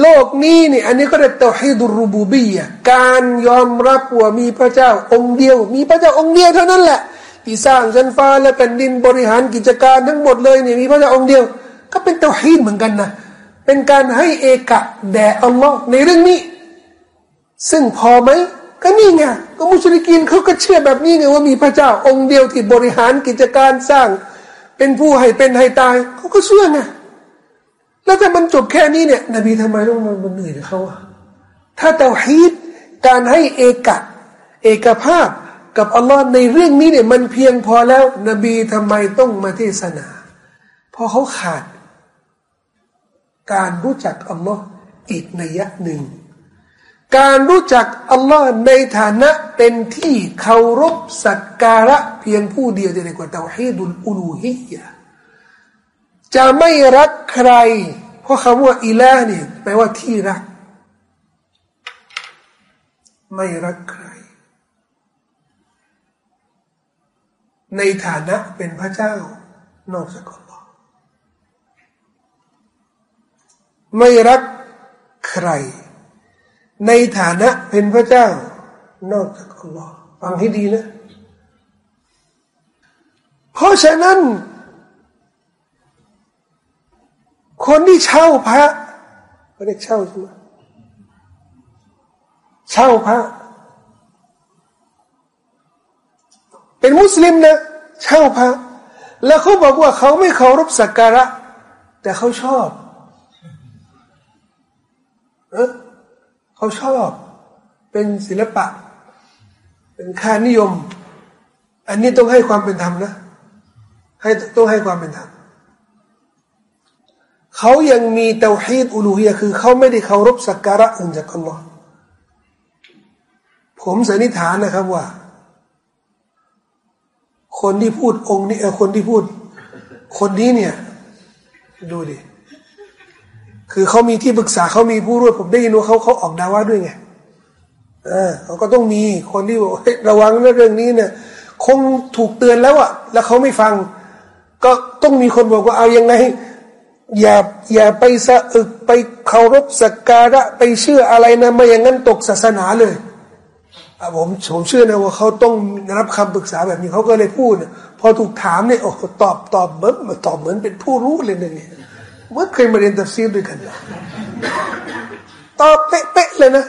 โลกนี้นี่อันนี้ก็เรียกเตาฮีดุรูบูบียการยอมรับว่ามีพระเจ้าองค์เดียว มีพระเจ้าองค์เดียวเท่านั้นแหละ ที่สร้างชั้นฟ้าและแผ่นดินบริหารกิจการทั้งหมดเลยเนี่ยมีพระเจ้าองค์เดียว ก็เป็นเตาฮีดเหมือนกันนะ เป็นการให้เอกะแด่อัลลอฮ์ในเรื่องนี้ ซึ่งพอไหมก็นี่ไงก็มุสลิกินเขาก็เชื่อแบบนี้ไงว่ามีพระเจ้าองค์เดียวที่บริหารกิจการสร้าง เป็นผู้ให้เป็นให้ตายเขาก็เชื่อไงแล้วถ้ามันจบแค่นี้เนี่ย นบีทำไมต้องมันเหนื่อยเขาอะถ้าเตาฮีดการให้เอกะเอกภาพกับอัลลอฮ์ในเรื่องนี้เนี่ยมันเพียงพอแล้ว นบีทำไมต้องมาเทศนา เพราะเขาขาด การรู้จักอัลลอฮ์อีกในยะหนึ่ง การรู้จักอัลลอฮ์ในฐานะเป็นที่เคารพสักการะเพียงผู้เดียวจะเรียกว่าเตาฮีดุลอูลูฮิยะจะไม่รักใคร เพราะคำว่าอิละนี่ยแปลว่าที่รัก ไม่รักใคร ในฐานะเป็นพระเจ้านอกจากอัล ไม่รักใคร ในฐานะเป็นพระเจ้า นอกจากอัลลอฮ์ฟังให้ดีนะ เพราะฉะนั้น คนที่เช่าพระเขาเรียกเช่าใช่ไหมเช่าพระ เป็นมุสลิมนะเช่าพระ แล้วเขาบอกว่าเขาไม่เคารพสักการะ แต่เขาชอบ เออเขาชอบ เป็นศิลปะ เป็นค่านิยม อันนี้ต้องให้ความเป็นธรรมนะ ให้ต้องให้ความเป็นธรรมเขายังมีเตาฮีดอุลูฮียคือเขาไม่ได้เคารพสักการะอื่นจากอัลลอฮ์ผมสันนิษฐานนะครับว่า คนที่พูดองค์นี้คนที่พูด คนนี้เนี่ย ดูดิ คือเขามีที่ปรึกษาเขามีผู้รู้ผมได้ยินว่าเขาเขาออกดาว่าด้วยไงเออเขาก็ต้องมีคนที่บอกระวังเรื่องนี้เนี่ยคงถูกเตือนแล้วอะแล้วเขาไม่ฟัง ก็ต้องมีคนบอกว่าเอายังไงอย่าอย่าไปสะอึกไปเคารพสักการะไปเชื่ออะไรนะไม่อย่างนั้นตกศาสนาเลยผมผมเชื่อนะว่าเขาต้องรับคำปรึกษาแบบนี้เขาก็เลยพูดพอถูกถามเนี่ยโอ้ตอบตอบเหมือนตอบเหมือนเป็นผู้รู้เลยเนี่ย เมื่อเคยมาเรียนตัฟซีรด้วยกันตอบเป๊ะๆเลยนะ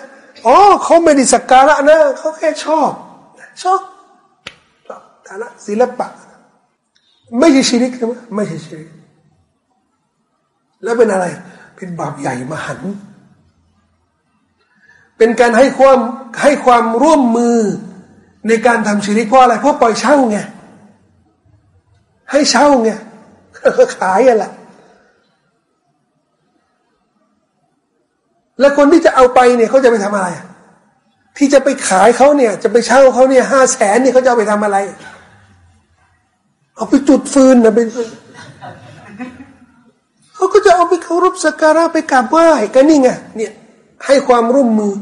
อ๋อเขาไม่ได้สักการะนะเขาแค่ชอบ ชอบฐานะศิลปะ ไม่ใช่ชีริกใช่ไหมไม่ใช่ชีริก แล้วเป็นอะไร เป็นบาปใหญ่มหัน เป็นการให้ความให้ความร่วมมือในการทำชีริกเพราะอะไรเพราะปล่อยเช่าไงให้เช่าไงขายอะแหละ แล้วคนที่จะเอาไปเนี่ยเขาจะไปทำอะไร ที่จะไปขายเขาเนี่ย จะไปเช่าเขาเนี่ยห้าแสนเนี่ยเขาจะเอาไปทำอะไร เอาไปจุดฟืนนะเป็นเขาก็จะเอาไปเคารพสักการะไปกราบไหว้กันนี่ไงเนี่ย ให้ความร่วมมือ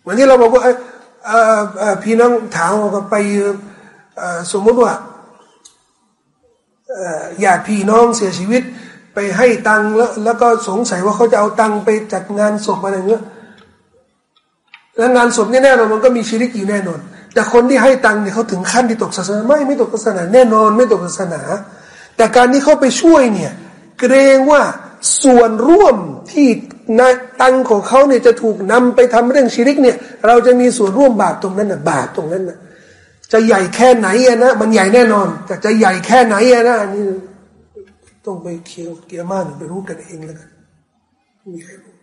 เหมือนที่เราบอกว่าพี่น้องถามว่าไปสมมติว่าญาติพี่น้องเสียชีวิต ไปให้ตังแล้ว แล้วก็สงสัยว่าเขาจะเอาตังไปจัดงานศพอะไรเงี้ยแล้วงานศพเนี่ยแน่นอนมันก็มีชีริกอยู่แน่นอน แต่คนที่ให้ตังเนี่ยเขาถึงขั้นที่ตกศาสนาไม่ไม่ตกศาสนาแน่นอนไม่ตกศาสนา แต่การที่เขาไปช่วยเนี่ย เกรงว่าส่วนร่วมที่นตังของเขาเนี่ยจะถูกนำไปทำเรื่องชีริกเนี่ย เราจะมีส่วนร่วมบาปตรงนั้นนะบาปตรงนั้นนะจะใหญ่แค่ไหนอะนะมันใหญ่แน่นอนแต่จะใหญ่แค่ไหนอะนะนี่ ต้องไปเคียวเกียร์มาหนึ่งไปรู้กันเองแล้วกันมีใครรู้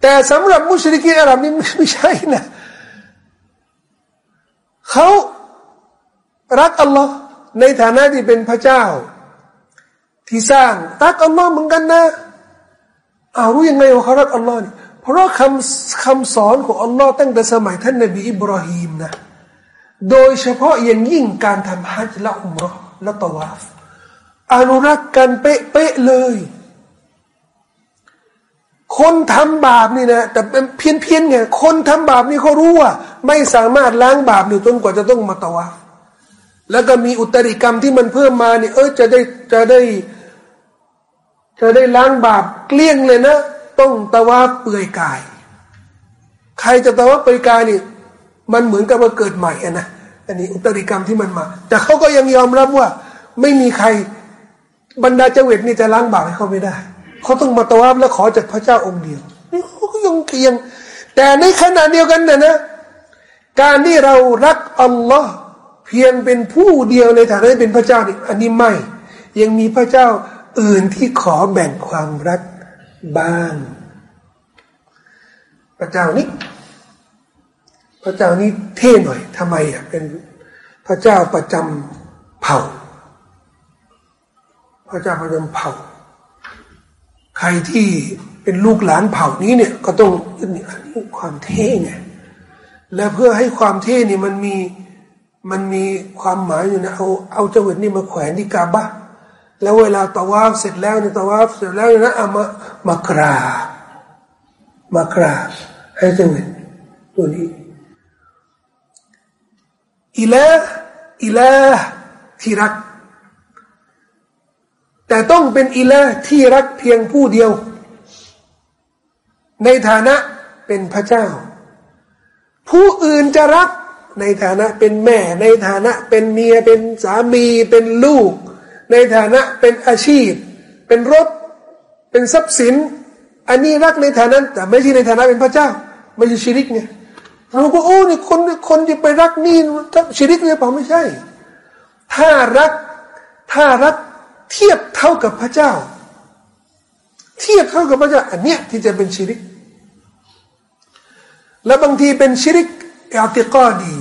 แต่สำหรับมุสลิมอาหรับนี่ไม่ใช่นะเขารักอัลลอฮ์ในฐานะที่เป็นพระเจ้า ที่สร้างตักอัลลอฮ์เหมือนกันนะอารู้ยังไงว่าเขารักอัลลอฮ์นี่เพราะคำคำสอนของอัลลอฮ์ตั้งแต่สมัยท่านนบีอิบราฮิมนะโดยเฉพาะอย่างยิ่งการทำฮัจญ์ละอุมรอและตวาฟ อนุรักษ์กันเป๊ะๆเลย คนทำบาปนี่นะแต่เป็นเพี้ยนเพียนไงคนทำบาปนี่เขารู้ว่า ไม่สามารถล้างบาปนี่จนกว่าจะต้องมาตวาแล้วก็มีอุตริกรรมที่มันเพิ่มมาเนี่ยเออจะได้จะได้ จะได้ล้างบาปเกลี้ยงเลยนะต้องตะวาเปื่อยกาย ใครจะตะวาเปื่อยกายนี่มันเหมือนกับว่าเกิดใหม่อะนะอันนี้อุตริกรรมที่มันมา แต่เขาก็ยังยอมรับว่า ไม่มีใคร บรรดาเจวิตนี่จะล้างบาปให้เขาไม่ได้ เขาต้องมาตวาแล้วขอจากพระเจ้าองค์เดียวนี่เขาก็ยังเคียง แต่ในขณะเดียวกันนะนะ การที่เรารักอัลลอฮ์เพียงเป็นผู้เดียวในฐานะเป็นพระเจ้าอันนี้ไม่ ยังมีพระเจ้าอื่นที่ขอแบ่งความรักบ้าง พระเจ้านี้พระเจ้านี้เท่หน่อยทำไมอะเป็นพระเจ้าประจำเผ่า พระเจ้าประจำเผ่า ใครที่เป็นลูกหลานเผ่านี้เนี่ย ก็ต้องยึดนี่อันนี้ความเท่ไงและเพื่อให้ความเท่นี่มันมีมันมีความหมายอยู่นะเอาเอาเจวิตนี่มาแขวนที่กาบะแล้วเวลาตะวาฟเสร็จแล้วเนี่ยตะวาฟเสร็จแล้วนะเอามามากรา มากราให้เจวิตตัวนี้อิละอิละที่รัก แต่ต้องเป็นอิละที่รักเพียงผู้เดียว ในฐานะเป็นพระเจ้า ผู้อื่นจะรักในฐานะเป็นแม่ ในฐานะเป็นเมียเป็นสามีเป็นลูก ในฐานะเป็นอาชีพ เป็นรถ เป็นทรัพย์สิน อันนี้รักในฐานะแต่ไม่ใช่ในฐานะเป็นพระเจ้า ไม่ใช่ชีริกเนี่ยเราก็โอ้นี่คนคนที่ไปรักนี่ชีริกเนี่ยเปล่าไม่ใช่ ถ้ารักถ้ารัก เทียบเท่ากับพระเจ้า เทียบเท่ากับพระเจ้า อันเนี้ยที่จะเป็นชีริก และบางทีเป็นชีริกอัติกอดี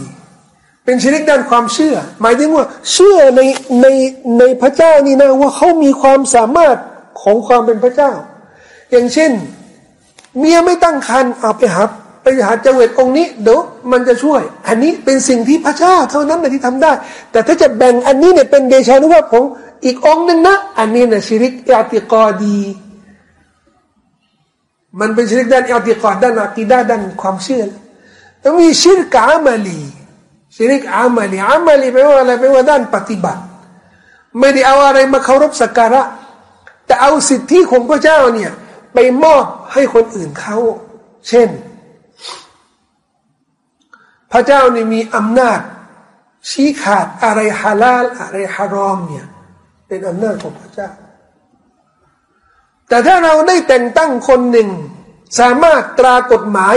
เป็นชีริกด้านความเชื่อ หมายถึงว่า เชื่อในในในพระเจ้านี่นะว่าเขามีความสามารถของความเป็นพระเจ้า อย่างเช่น เมียไม่ตั้งครรภ์เอาไปหา ไปหาเจวิตองค์นี้เดี๋ยวมันจะช่วย อันนี้เป็นสิ่งที่พระเจ้าเท่านั้นที่ทำได้ แต่ถ้าจะแบ่งอันนี้เนี่ยเป็นเดชานุภาพของอีกองหนึ่งนะอันนี้นะชิริกอัติกอดี มันเป็นชิริกด้านอัติกอดด้านอัติดาด้านความเชื่อต้องมีชิริกอามาลีชิริกอามาลีอามาลีแปลว่าอะไรแปลว่าด้านปฏิบัติ ไม่ได้เอาอะไรมาเคารพสักการะ แต่เอาสิทธิของพระเจ้าเนี่ยไปมอบให้คนอื่นเขา เช่น พระเจ้านี่มีอำนาจ ชี้ขาดอะไรฮาลาลอะไรฮารอมเนี่ยเป็นอำนาจของพระเจ้า แต่ถ้าเราได้แต่งตั้งคนหนึ่ง สามารถตรากฎหมาย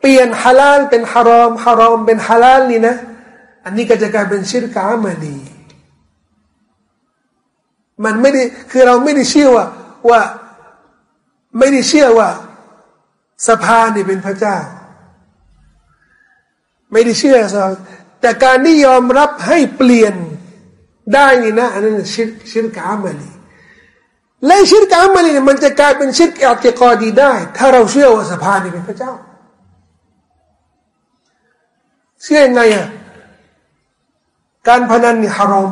เปลี่ยนฮาลาลเป็นฮารอมฮารอมเป็นฮาลาลนี่นะ อันนี้ก็จะกลายเป็นชิรกามาดีมันไม่ได้คือเราไม่ได้เชื่อว่าว่า ไม่ได้เชื่อว่า สภาเนี่เป็นพระเจ้า ไม่ได้เชื่อแต่การที่ยอมรับให้เปลี่ยนได้นี่นะอันนั้นชิรชิรกามาลีและชิรกามาลีเนี่ยมันจะกลายเป็นชิรกอัติกอดีได้ ถ้าเราเชื่อว่าสภานี่เป็นพระเจ้า เชื่อยังไงอะการพนันนี่ฮารอม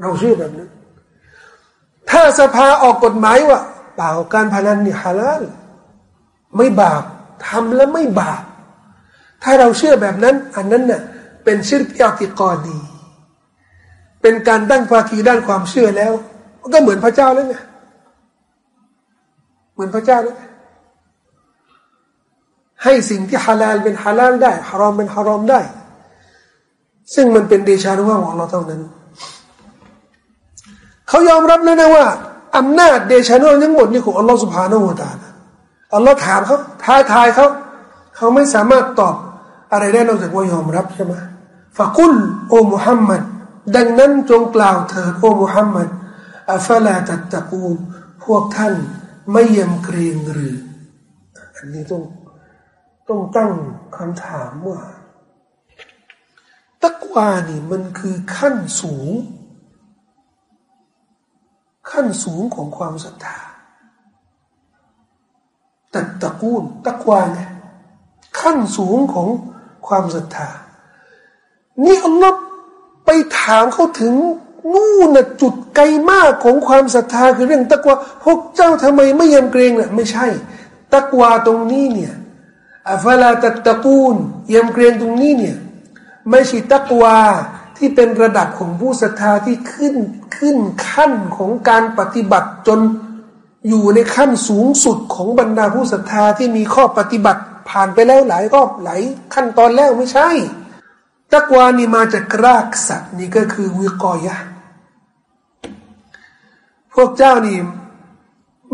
เราเชื่อแบบนั้นถ้าสภาออกกฎหมายว่าเปล่าการพนันนี่ฮาลาลไม่บาปทำแล้วไม่บาป ถ้าเราเชื่อแบบนั้น อันนั้นน่ะเป็นชิรกิติกอดี เป็นการตั้งภาคีด้านความเชื่อแล้วมันก็เหมือนพระเจ้าแล้วไงเหมือนพระเจ้าแล้วให้สิ่งที่ฮาลาลเป็นฮาลาลได้ฮารอมเป็นฮารอมได้ ซึ่งมันเป็นเดชานุภาพของเราเท่านั้น เขายอมรับแล้วนะว่าอำนาจเดชานุภาพทั้งหมดนี่ของอัลลอฮฺสุบฮานาอูตาอัลลอฮ์ถามเขาท้าทายเขา เขาไม่สามารถตอบ อะไรได้นอกจากว่ายอมรับใช่ไหมฟะกุลโอมุฮัมมัดดังนั้นจงกล่าวเถิดโอมุฮัมมัดอัฟลาตัตตะกูพวกท่านไม่ยำเกรงหรือ อันนี้ต้องต้องตั้งคำถามว่าตักวานี่มันคือขั้นสูง ขั้นสูงของความศรัทธาแต่ตะกูลตักวาเนี่ยขั้นสูงของ ความศรัทธา นี่อัลลอฮ์ไปถามเขาถึงนู่นนะจุดไกลมากของความศรัทธาคือเรื่องตะกวาพวกเจ้าทำไมไม่ยำเกรงน่ะไม่ใช่ ตะกวาตรงนี้เนี่ยอัฟลาตัตตะกูลยำเกรงตรงนี้เนี่ยไม่ใช่ตักวาที่เป็นระดับของผู้ศรัทธาที่ขึ้นขึ้นขั้นของการปฏิบัติจนอยู่ในขั้นสูงสุดของบรรดาผู้ศรัทธาที่มีข้อปฏิบัติ ผ่านไปแล้วหลายรอบหลายขั้นตอนแล้วไม่ใช่ตักวานี่มาจากรากศัพท์นี่ก็คือวิกอยะพวกเจ้านี่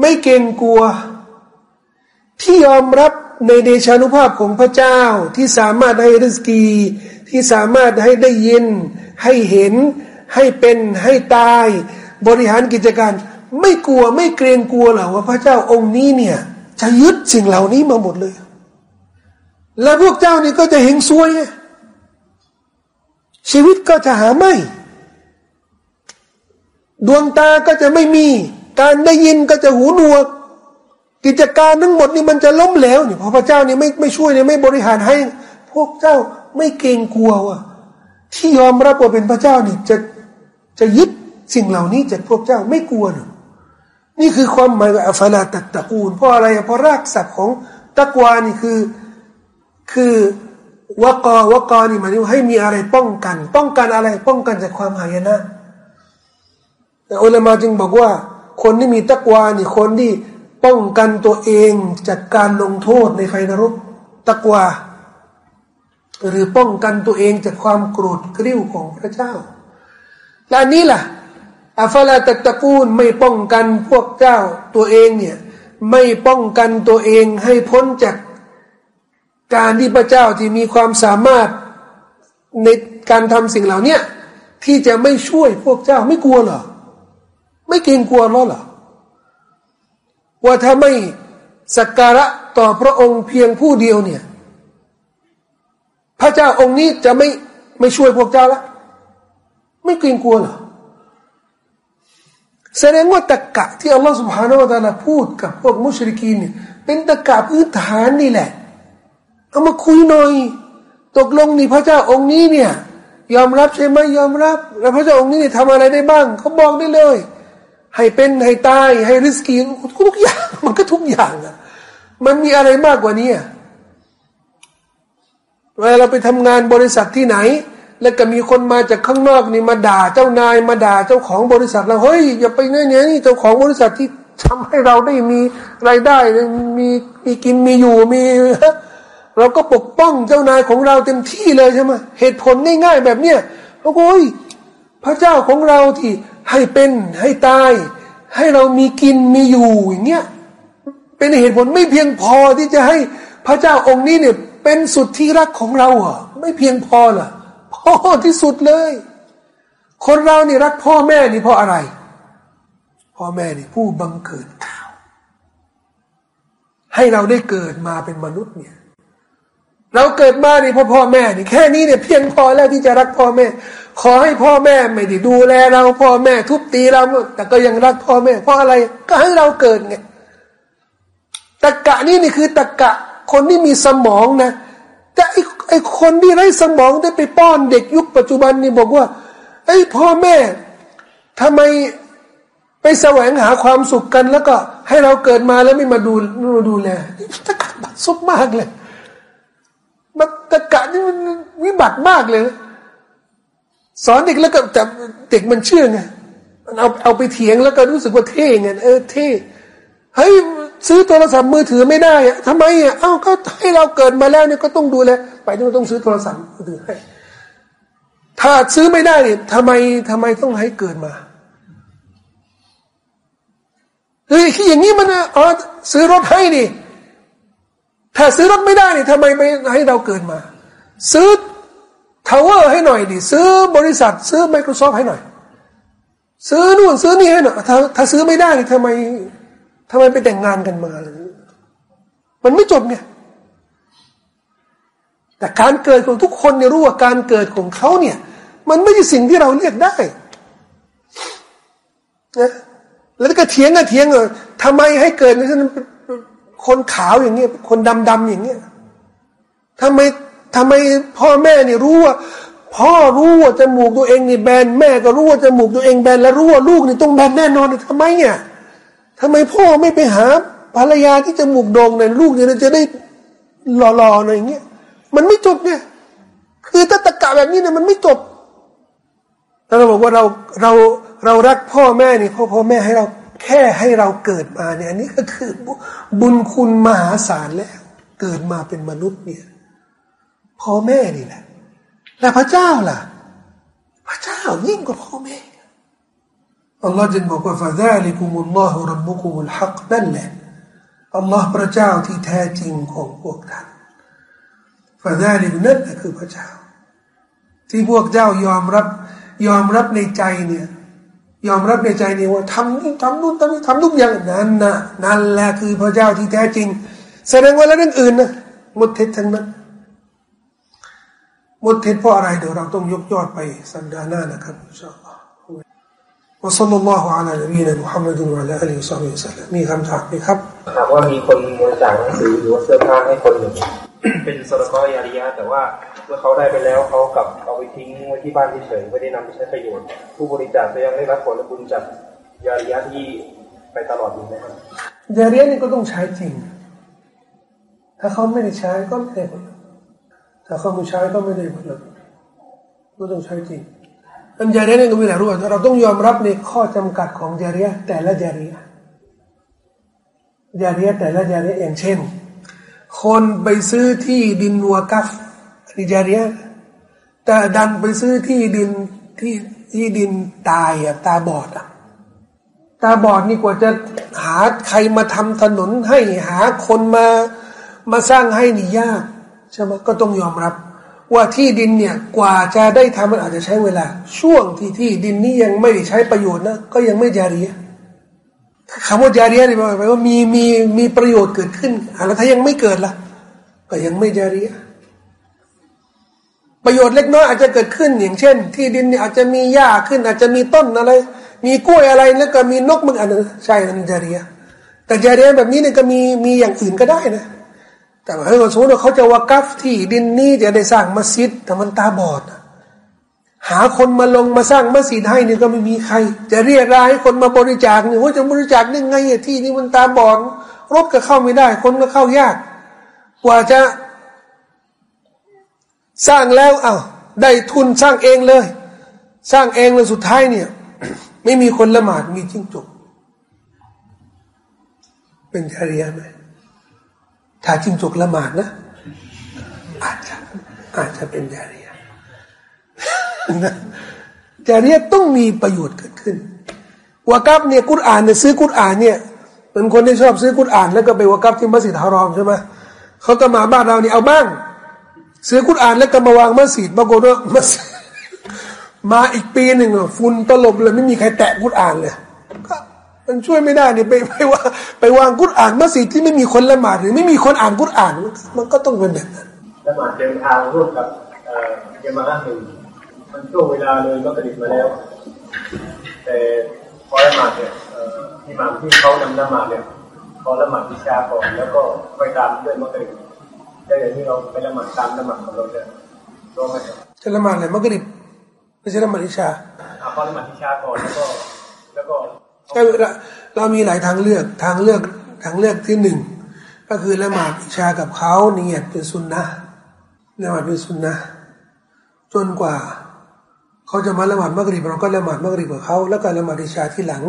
ไม่เกรงกลัว ที่ยอมรับในเดชานุภาพของพระเจ้าที่สามารถให้ริสกี ที่สามารถให้ได้ยิน ให้เห็น ให้เป็นให้ตาย บริหารกิจการ ไม่กลัวไม่เกรงกลัวหรอว่าพระเจ้าองค์นี้เนี่ย จะยึดสิ่งเหล่านี้มาหมดเลย แล้วพวกเจ้านี่ก็จะเฮงซวย ชีวิตก็จะหาไม่ ดวงตาก็จะไม่มี การได้ยินก็จะหูหนวก กิจการทั้งหมดนี่มันจะล้มเหลวนี่พอพระเจ้านี่ไม่ไม่ช่วยเนี่ยไม่บริหารให้ พวกเจ้าไม่เกรงกลัวว่ะที่ยอมรับว่าเป็นพระเจ้านี่จะจะยึดสิ่งเหล่านี้จากพวกเจ้าไม่กลัวหรอนี่คือความหมายว่าอัฟลาตัตตะกูลเพราะอะไรเพราะรากศัพท์ของตะกวานี่คือ คือวกอวกอนี่หมายถึงให้มีอะไรป้องกัน ป้องกันอะไรป้องกันจากความหายนะแต่อุลามาจึงบอกว่า คนที่มีตะกวานี่คนที่ป้องกันตัวเองจากการลงโทษในไฟนรกตะกวาหรือป้องกันตัวเองจากความโกรธกริ้วของพระเจ้า และนี้ล่ะอัฟลาตะตะกูลไม่ป้องกันพวกเจ้าตัวเองเนี่ยไม่ป้องกันตัวเองให้พ้นจาก การที่พระเจ้าที่มีความสามารถในการทำสิ่งเหล่านี้ที่จะไม่ช่วยพวกเจ้าไม่กลัวเหรอ ไม่เกรงกลัวหรอหรอว่าถ้าไม่สักการะต่อพระองค์เพียงผู้เดียวเนี่ย พระเจ้าองค์นี้จะไม่ไม่ช่วยพวกเจ้าละไม่เกรงกลัวหรอแสดงว่าตะกะที่อัลลอฮฺสุบฮานาวะตาลาพูดกับพวกมุชริกีนเป็นตะกะพื้นฐานนี่แหละ เอามาคุยหน่อย ตกลงนี่พระเจ้าองค์นี้เนี่ย ยอมรับใช่ไหมยอมรับ แล้วพระเจ้าองค์นี้ทำอะไรได้บ้างเขาบอกได้เลย ให้เป็นให้ตายให้ริสกีทุกอย่างมันก็ทุกอย่างอะมันมีอะไรมากกว่านี้เวลาเราไปทำงานบริษัทที่ไหน แล้วก็มีคนมาจากข้างนอกนี่มาด่าเจ้านายมาด่าเจ้าของบริษัทเราเฮ้ยอย่าไปเนี่ยเนี่ยนี่เจ้าของบริษัทที่ทำให้เราได้มีรายได้มีมีกินมีอยู่มี เราก็ปกป้องเจ้านายของเราเต็มที่เลยใช่ไหมเหตุผลง่ายๆแบบเนี้ยโอ้ยพระเจ้าของเราที่ให้เป็นให้ตาย ให้เรามีกินมีอยู่อย่างเงี้ยเป็นเหตุผลไม่เพียงพอที่จะให้พระเจ้าองค์นี้เนี่ยเป็นสุดที่รักของเราอะไม่เพียงพอเหรอพ่อที่สุดเลย คนเรานี่รักพ่อแม่นี่เพราะอะไร พ่อแม่นี่ผู้บังเกิดข่าวให้เราได้เกิดมาเป็นมนุษย์เนี่ย เราเกิดมานี่เพราะพ่อแม่นี่แค่นี้เนี่ยเพียงพอแล้วที่จะรักพ่อแม่ ขอให้พ่อแม่ไม่ได้ดูแลเราพ่อแม่ทุบตีเราแต่ก็ยังรักพ่อแม่ เพราะอะไรก็ให้เราเกิดไงตะกะนี่นี่คือตะกะคนที่มีสมองนะแต่ไอ้ไอ้คนที่ไร้สมองได้ไปป้อนเด็กยุคปัจจุบันนี่บอกว่าไอ้พ่อแม่ทำไมไปแสวงหาความสุขกันแล้วก็ให้เราเกิดมาแล้วไม่มาดูมาดูแลตะกะบัดซุบมากเลย มันตะกะนี่มันวิบัติมากเลย สอนเด็กแล้วก็แต่เด็กมันเชื่อไงมันเอาเอาไปเถียงแล้วก็รู้สึกว่าเท่ไงเออเท่เฮ้ยซื้อโทรศัพท์มือถือไม่ได้อะทำไมอะเอ้าก็ให้เราเกิดมาแล้วเนี่ยก็ต้องดูแลไปต้องต้องซื้อโทรศัพท์มือถือให้ถ้าซื้อไม่ได้เนี่ยทำไมทำไมต้องให้เกิดมาเฮ้ยอย่างนี้มันอ๋อซื้อรถให้นี่ ถ้าซื้อรถไม่ได้นี่ทำไมไม่ให้เราเกิดมา ซื้อทาวเวอร์ให้หน่อยดิซื้อบริษัท ซื้อ Microsoft ให้หน่อย ซื้อนู่นซื้อนี่ให้หน่อยถ้าถ้าซื้อไม่ได้นี่ทำไมทำไมไปแต่งงานกันมาเลยมันไม่จบไงแต่การเกิดของทุกคนเนี่ยรู้ว่าการเกิดของเขาเนี่ย มันไม่ใช่สิ่งที่เราเรียกได้นะแล้วก็เถียงกันเถียงเออทำไมให้เกิดใน คนขาวอย่างเงี้ยคนดำดำอย่างเงี้ยทำไมทำไมพ่อแม่เนี่ยรู้ว่า พ่อรู้ว่าจมูกตัวเองนี่แบนแม่ก็รู้ว่าจมูกตัวเองแบนแล้วรู้ว่าลูกนี่ต้องแบนแน่นอนทำไมเนี่ยทำไมพ่อไม่ไปหาภรรยาที่จมูกโด่งเนี่ยลูกเนี่ยจะได้หล่อๆหน่อยอย่างเงี้ยมันไม่จบเนี่ย คือถ้าตะกะแบบนี้เนี่ยมันไม่จบถ้าเราบอกว่าเราเราเรารักพ่อแม่นี่พ่อพ่อแม่ให้เรา แค่ให้เราเกิดมาเนี่ยอันนี้ก็คือบุญคุณมหาศาลแล้ว เกิดมาเป็นมนุษย์เนี่ยพ่อแม่นี่แหละแล้วพระเจ้าล่ะ พระเจ้ายิ่งกว่าพ่อแม่อัลลอฮ์จึงบอกว่าฟาซาลิกุมุลลอฮุรับบุกุมุลฮักนั่นแหละอัลลอฮ์พระเจ้าที่แท้จริงของพวกท่านฟาซาลิกนั่นคือพระเจ้า ที่พวกเจ้ายอมรับยอมรับในใจเนี่ย ยอมรับในใจเนี่ยว่าทำนี่ทำนู่นทำนี่ทำทุกอย่างนั้นนะนั่นแหละคือพระเจ้าที่แท้จริง แสดงว่าแล้วเรื่องอื่นนะหมดเท็จทั้งนั้นหมดเท็จเพราะอะไรเดี๋ยวเราต้องยกยอดไปสัปดาห์หน้านะครับอินชาอัลลอฮ์ وصلى الله على نبينا محمد وعلى اله وصحبه وسلم มีคำถามไหมครับถามว่ามีคนบริจาคหนังสือหรือว่าเสื้อผ้าให้คนหนึ่งเป็นสรกอยาริยะแต่ว่า เมื่อเขาได้ไปแล้วเขากลับเอาไปทิ้งไว้ที่บ้านเฉยไม่ได้นำไปใช้ประโยชน์ ผู้บริจาคจะยังได้รับผลบุญจากยาริยะที่ไปตลอดอยู่ไหมครับยาริยะนี่ก็ต้องใช้จริง ถ้าเขาไม่ได้ใช้ก็ไม่ได้ผลถ้าเขาไม่ใช้ก็ไม่ได้ผลก็ต้องใช้จริงอันจารียนี่ก็มีหลายรูปเราต้องยอมรับในข้อจำกัดของจารียแต่ละจารียจารียแต่ละจารียอย่างเช่น คนไปซื้อที่ดินวัวกัฟ นี่จารียแต่ดันไปซื้อที่ดินที่ที่ดินตายอะตาบอดอะตาบอดนี่กว่าจะหาใครมาทำถนนให้หาคนมามาสร้างให้นี่ยากใช่ไหมก็ต้องยอมรับ ว่าที่ดินเนี่ยกว่าจะได้ทำมันอาจจะใช้เวลา ช่วงที่ที่ดินนี้ยังไม่ใช้ประโยชน์นะก็ยังไม่จารียคำว่าจารียนี่หมายว่ามีมีมีประโยชน์เกิดขึ้นแล้วถ้ายังไม่เกิดล่ะ ก็ยังไม่จารีย ประโยชน์เล็กน้อยอาจจะเกิดขึ้นอย่างเช่น ที่ดินเนี่ยอาจจะมีหญ้าขึ้น อาจจะมีต้นอะไร มีกล้วยอะไรแล้วก็มีนกมึงอันนึงใช่นั่นจารียแต่จารียแบบนี้เนี่ยก็มีมีอย่างอื่นก็ได้นะ แต่ว่าสมมติว่าเขาจะวากัฟที่ดินนี้จะได้สร้างมัสยิดแต่มันตาบอดหาคนมาลงมาสร้างมัสยิดให้เนี่ยก็ไม่มีใคร จะเรียกรายให้คนมาบริจาคนี่ว่าจะบริจาคได้ไงที่นี่มันตาบอดรถก็เข้าไม่ได้ คนก็เข้ายาก กว่าจะ สร้างแล้วอ้าวได้ทุนสร้างเองเลย สร้างเองแล้วสุดท้ายเนี่ย ไม่มีคนละหมาดมีจิ้งจกเป็นจริยาไหมถ้าจิ้งจกละหมาดนะ อาจจะอาจจะเป็นจารียจารียต้องมีประโยชน์เกิดขึ้นวากับเนี่ยกุรอานเนี่ยซื้อกุรอานเนี่ยเป็นคนที่ชอบซื้อกุรอาน แล้วก็ไปวากับที่มัสยิดฮารอมใช่ไหมเขาก็มาบ้านเราเนี่ยเอาบ้าง ซื้อกุรอานแล้วก็มาวางมัสยิดปรากฏว่ามัสมาอีกปีหนึ่งฝุ่นตลบเลยไม่มีใครแตะกุรอานเลยก็มันช่วยไม่ได้เนี่ยไปไปว่าไปวางกุรอานมัสยิดที่ไม่มีคนละหมาดหรือไม่มีคนอ่านกุรอานมันก็ต้องเป็นแบบนั้นละหมาดเดินทางร่วมกับเยามาหนึ่งมันช่วงเวลาเลยก็กระดิบมาแล้ว แต่พอละหมาดเนี่ยที่มาที่เขานำละหมาดเนี่ยพอละหมาดวิชาก่อนแล้วก็ไปตามด้วยมักริบ ได้อย่างที่เราไปละหมาดตามละหมาดของเราเนี่ยร้องไหมจะละหมาดอะไรมักริบไม่ใช่ละหมาดวิชาพอละหมาดวิชาก่อนแล้วก็แล้วก็เรามีหลายทางเลือกทางเลือกทางเลือกที่หนึ่งก็คือละหมาดอิชากับเขาเนียดเป็นสุนนะละหมาดเป็นสุนนะจนกว่าเขาจะมาละหมาดมักริบเราก็ละหมาดมักริบกับเขาแล้วก็ละหมาดอิชาที่หลัง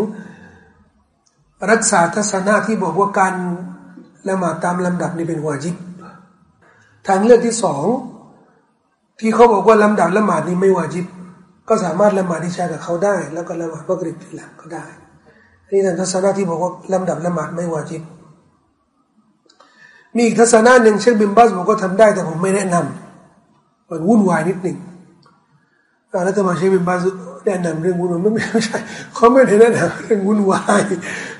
รักษาทัศนะที่บอกว่าการละหมาดตามลำดับนี่เป็นวาจิบ ทางเลือกที่สองที่เขาบอกว่าลำดับละหมาดนี้ไม่วาจิบ ก็สามารถละหมาดอิชากับเขาได้ แล้วก็ละหมาดมักริบทีหลังก็ได้นี่ทางทัศนะที่บอกว่าลำดับละหมาดไม่วาจิบ มีอีกทัศนะหนึ่งเช่นบิมบัสบอกว่าทำได้แต่ผมไม่แนะนำมันวุ่นวายนิดหนึ่งแล้วจะมาใช้บิมบัสแนะนำเรื่องวุ่นวายไม่ใช่เขาไม่ได้แนะนำเรื่องวุ่นวาย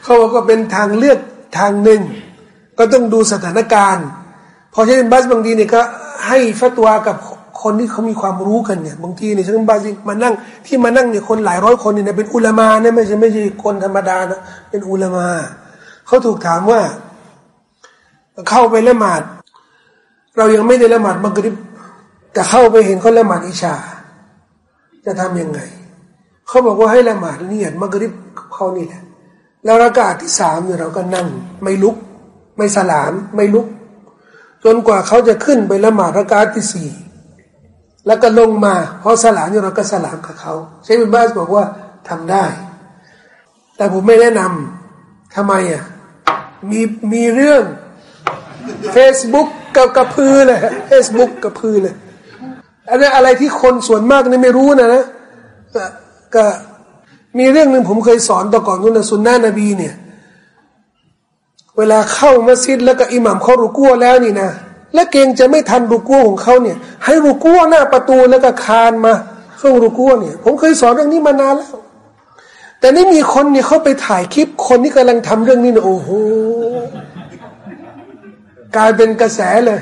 เขาบอกว่าเป็นทางเลือกทางหนึ่ง ก็ต้องดูสถานการณ์ พอใช้บิมบัสบางทีเนี่ยก็ให้ฟัตวากับคนที่เขามีความรู้กันเนี่ยบางทีเนี่ยฉันบาซิมานั่งที่มานั่งเนี่ยคนหลายร้อยคนเนี่ยเป็นอุลามาเนี่ยไม่ใช่ไม่ใช่คนธรรมดานะเป็นอุลามาเขาถูกถามว่า เข้าไปละหมาด เรายังไม่ได้ละหมาดมักริบแต่เข้าไปเห็นเขาละหมาดอิชา จะทํำยังไงเขาบอกว่าให้ละหมาดเนียดมักริบเขานี่แหละแล้วรากาศที่สามเนี่ยเราก็นั่ง ไม่ลุก ไม่สลาม ไม่ลุก จนกว่าเขาจะขึ้นไปละหมาดรากาที่สี่แล้วก็ลงมาพอสลามอยู่เราก็สลามกับเขาเชฟบินบาสบอกว่าทำได้ แต่ผมไม่แนะนำทำไมอะมีมีเรื่อง Facebook กับกระพือเลย Facebook กระพือเลยอันนี้อะไรที่คนส่วนมากนี่ไม่รู้นะนะก็มีเรื่องหนึ่งผมเคยสอนต่อก่อนนู้นนะสุนนะนบีเนี่ย เวลาเข้ามัสยิดแล้วก็อิหมัมเขารุกัวแล้วนี่นะ และเกงจะไม่ทันรูกัวของเขาเนี่ย ให้รูกัวหน้าประตูแล้วก็คานมาช่วงรูกัวเนี่ย ผมเคยสอนเรื่องนี้มานานแล้ว แต่นี่มีคนเนี่ยเขาไปถ่ายคลิปคนที่กำลังทำเรื่องนี้เนี่ยโอ้โหกลายเป็นกระแสเลย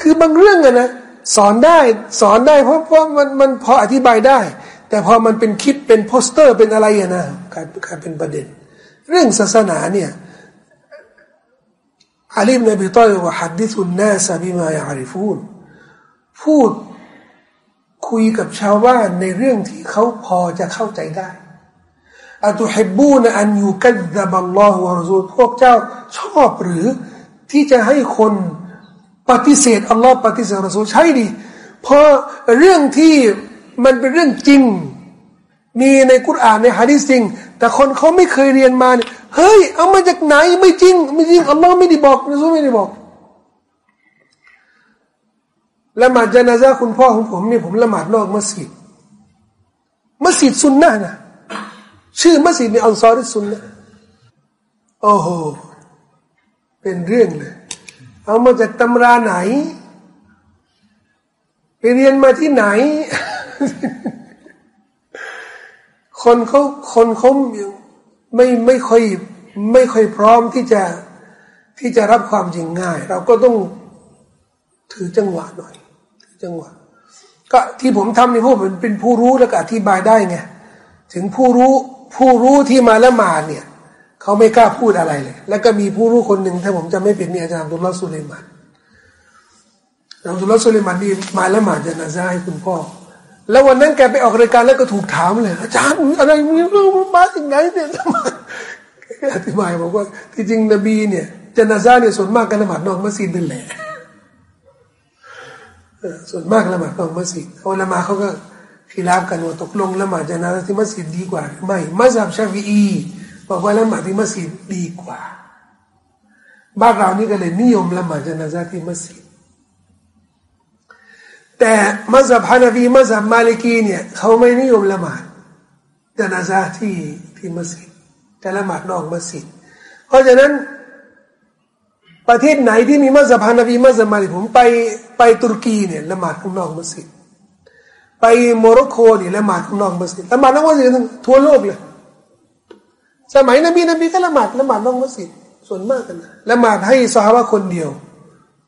คือบางเรื่องอะนะสอนได้สอนได้เพราะเพราะมันมันพออธิบายได้ แต่พอมันเป็นคลิปเป็นโปสเตอร์เป็นอะไรอะนะกลายกลายเป็นประเด็น เรื่องศาสนาเนี่ย อาลีบนบีต้อยว่าฮัดดิสุนนาซาบิมายาริฟูนพูดคุยกับชาวบ้านในเรื่องที่เขาพอจะเข้าใจได้อัตุฮิบูนอันยูกัดดบัลลอฮฺวะรซูลพวกเจ้าชอบหรือที่จะให้คนปฏิเสธอัลลอฮ์ปฏิเสธรซูลใช่ดิเพราะเรื่องที่มันเป็นเรื่องจริง มีในกุรอานในฮะดีษจริง แต่คนเขาไม่เคยเรียนมาเนี่ย เฮ้ย เอามาจากไหนไม่จริง ไม่จริงอัลลอฮ์ไม่ได้บอกรซูไม่ได้บอกละหมาดจนาซาคุณพ่อของผมเนี่ยผมละหมาดนอกมัสยิดมัสยิดซุนนะนะชื่อมัสยิดในอัลซอริซุนนะโอ้โหเป็นเรื่องเลย เอามาจากตำราไหน ไปเรียนมาที่ไหน คนเขาคนเขา ไม่ไม่ค่อยไม่ค่อยพร้อมที่จะที่จะรับความจริงง่าย เราก็ต้องถือจังหวะหน่อยถือจังหวะ ก็ที่ผมทำนี่พวกเป็นผู้รู้แล้วก็อธิบายได้ไงถึงผู้รู้ผู้รู้ที่มาละหมาดเนี่ยเขาไม่กล้าพูดอะไรเลย แล้วก็มีผู้รู้คนหนึ่งถ้าผมจะไม่เป็นเนี่ยอาจารย์ดุลลสุเลมันอาจารย์ดุลลสุเลมันนี่มาละหมาดจะนาซาให้คุณพ่อ แล้ววันนั้นแกไปออกรายการแล้วก็ถูกถามเลย อาจารย์อะไรมีเรื่องมาอย่างไงเนี่ยอธิบายบอกว่าที่จริงนบีเนี่ยจนาซาเนี่ยส่วนมากกันละหมาดนอกมัสยิดนั่นแหละส่วนมากละหมาดนอกมัสยิดเอาละมาเขาก็ขีลาบกันว่าตกลงละหมาดจนาซาที่มัสยิดดีกว่าไม่มัสยิดชาฟีอีบอกว่าละหมาดที่มัสยิดดีกว่า บ้านเรานี่ก็เลยนิยมละหมาดจนาซาที่มัสยิด แต่มัสยิดฮานาฟีมัสยิดมาลิกีเนี่ยเขาไม่นิยมละหมาดจนาซาที่ที่มัสยิดแต่ละหมาดนอกมัสยิดเพราะฉะนั้นประเทศไหนที่มีมัสยิดฮานาฟีมัสยิดมาลิผมไปไปตุรกีเนี่ยละหมาดข้างนอกมัสยิดไปโมร็อกโกเนี่ยละหมาดข้างนอกมัสยิดละหมาดนอกมัสยิดทั่วโลกเลยสมัยนบีนบีก็ละหมาดละหมาดนอกมัสยิดส่วนมากกันนะละหมาดให้สหาวะคนเดียว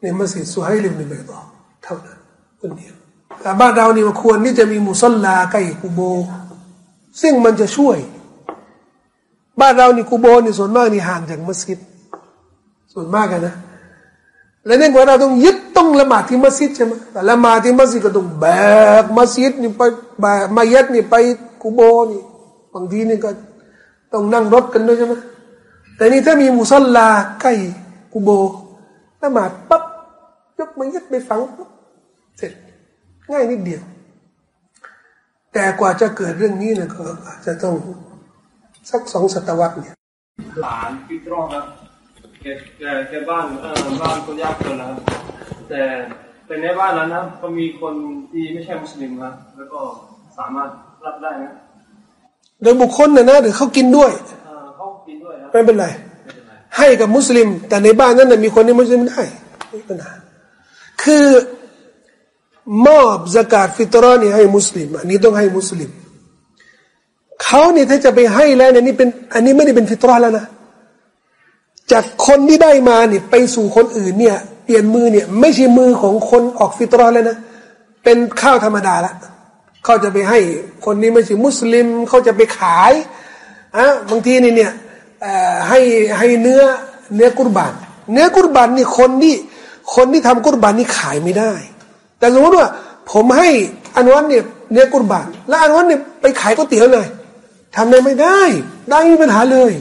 ในมัสยิดสุให้ลิมในเบตอเท่านั้น คนเดียวแต่บ้านเรานี่มันควรที่จะมีมุสลาใกล้กูโบ ซึ่งมันจะช่วย บ้านเรานี่กูโบนี่ส่วนมากนี่ห่างจากมัสยิด ส่วนมากกันนะ และเนื่องจากเราต้องยึดต้องละหมาดที่มัสยิดใช่ไหมแต่ละหมาดที่มัสยิดก็ต้องแบกมัสยิดนี่ไปแบะมายัดนี่ไปกูโบนี่บางทีนี่ก็ต้องนั่งรถกันด้วยใช่ไหมแต่นี่ถ้ามีมุสลาใกล้กูโบละหมาดปั๊บยกมายัดไปฝัง เสร็จง่ายนิดเดียว แต่กว่าจะเกิดเรื่องนี้นะก็อาจจะต้องสักสองศตวรรษเนี่ย หลานพี่ตรองครับแกแกแกบ้านเออบ้านคนยากจนนะครับแต่แต่ในบ้านนั้นนะก็มีคนที่ไม่ใช่มุสลิมนะแล้วก็สามารถรับได้นะโดยบุคคลนะนะหรือเขากินด้วยเขากินด้วยไม่เป็นไรให้กับมุสลิม แต่ในบ้านนั้นนะมีคนที่มุสลิมได้ไม่ปัญหาคือ มอบสกาดฟิตรอนี่ให้มุสลิม อันนี้ต้องให้มุสลิมเขาเนี่ยถ้าจะไปให้แล้วเนี่ยนี่เป็น อันนี้ไม่ได้เป็นฟิตรอแล้วนะ จากคนที่ได้มาเนี่ยไปสู่คนอื่นเนี่ย เปลี่ยนมือเนี่ย ไม่ใช่มือของคนออกฟิตรอแล้วนะ เป็นข้าวธรรมดาละเขาจะไปให้คนนี้ไม่ใช่มุสลิมเขาจะไปขายอะบางทีนี่เนี่ยให้ให้เนื้อเนื้อกุรบานเนื้อกุรบานนี่คนที่คนที่ทำกุรบานนี่ขายไม่ได้ แต่สมมติว่า ผมให้อันวันเนี่ยเนื้อกุรบาน แล้วอันวันเนี่ยไปขายก๋วยเตี๋ยวเลยทำได้ไม่ได้ ได้ไม่มีปัญหาเลย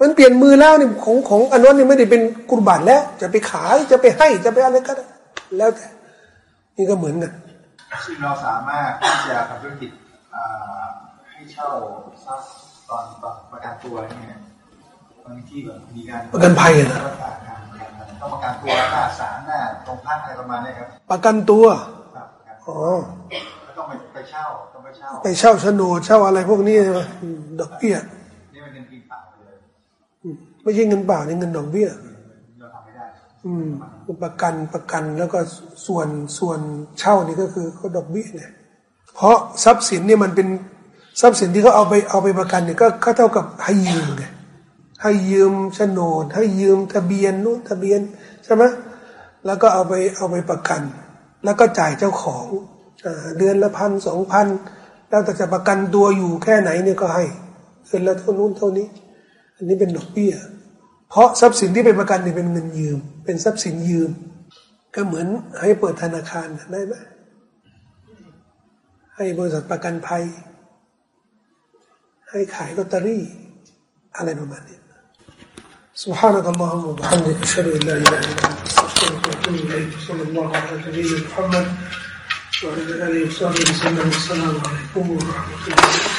มันเปลี่ยนมือแล้วเนี่ยของของอันวันนี่ไม่ได้เป็นกุรบานแล้ว จะไปขายจะไปให้จะไปอะไรก็ได้แล้วแต่นี่ก็เหมือนกันซึ่งเราสามารถที่จะทำธุรกิจให้เช่าทรัพย์ตอนตอนประกันตัวเนี่ยบางที่แบบมีการประกันภัยนะ ต้องประกันตัวค่าสารหน้าตรงพักอะไรประมาณนี้ครับ ประกันตัวอ๋อต้องไปไปเช่าต้องไปเช่า ไปเช่าโฉนดเช่าอะไรพวกนี้ใช่ไหมดอกเบี้ยนี่มันเงินเปล่าเลยไม่ใช่เงินเปล่านี่เงินดอกเบี้ยอืมประกันประกันแล้วก็ส่วนส่วนเช่านี่ก็คือเขาดอกเบี้ยเนี่ย เพราะทรัพย์สินเนี่ยมันเป็นทรัพย์สินที่เขาเอาไปเอาไปประกันเนี่ยก็เท่ากับให้ยืมไง ให้ยืมโฉนด ให้ยืมทะเบียนนู้นทะเบียนใช่ไหมแล้วก็เอาไปเอาไปประกัน แล้วก็จ่ายเจ้าของเดือนละพันสองพันแล้วแต่จะประกันตัวอยู่แค่ไหนเนี่ยก็ให้เงินละเท่านู้นเท่านี้ อันนี้เป็นดอกเบี้ย เพราะทรัพย์สินที่เป็นประกันเนี่ยเป็นเงินยืม เป็นทรัพย์สินยืม ก็เหมือนให้เปิดธนาคารได้ไหมให้บริษัทประกันภัย ให้ขายลอตเตอรี่ อะไรประมาณนี้ سبحانك اللهم وبحمدك أشهد أن لا إله إلا أنت أستغفرك وأتوب إليك صلى الله على نبينا محمد وعلى آله وصحبه وسلم والسلام عليكم ورحمة الله.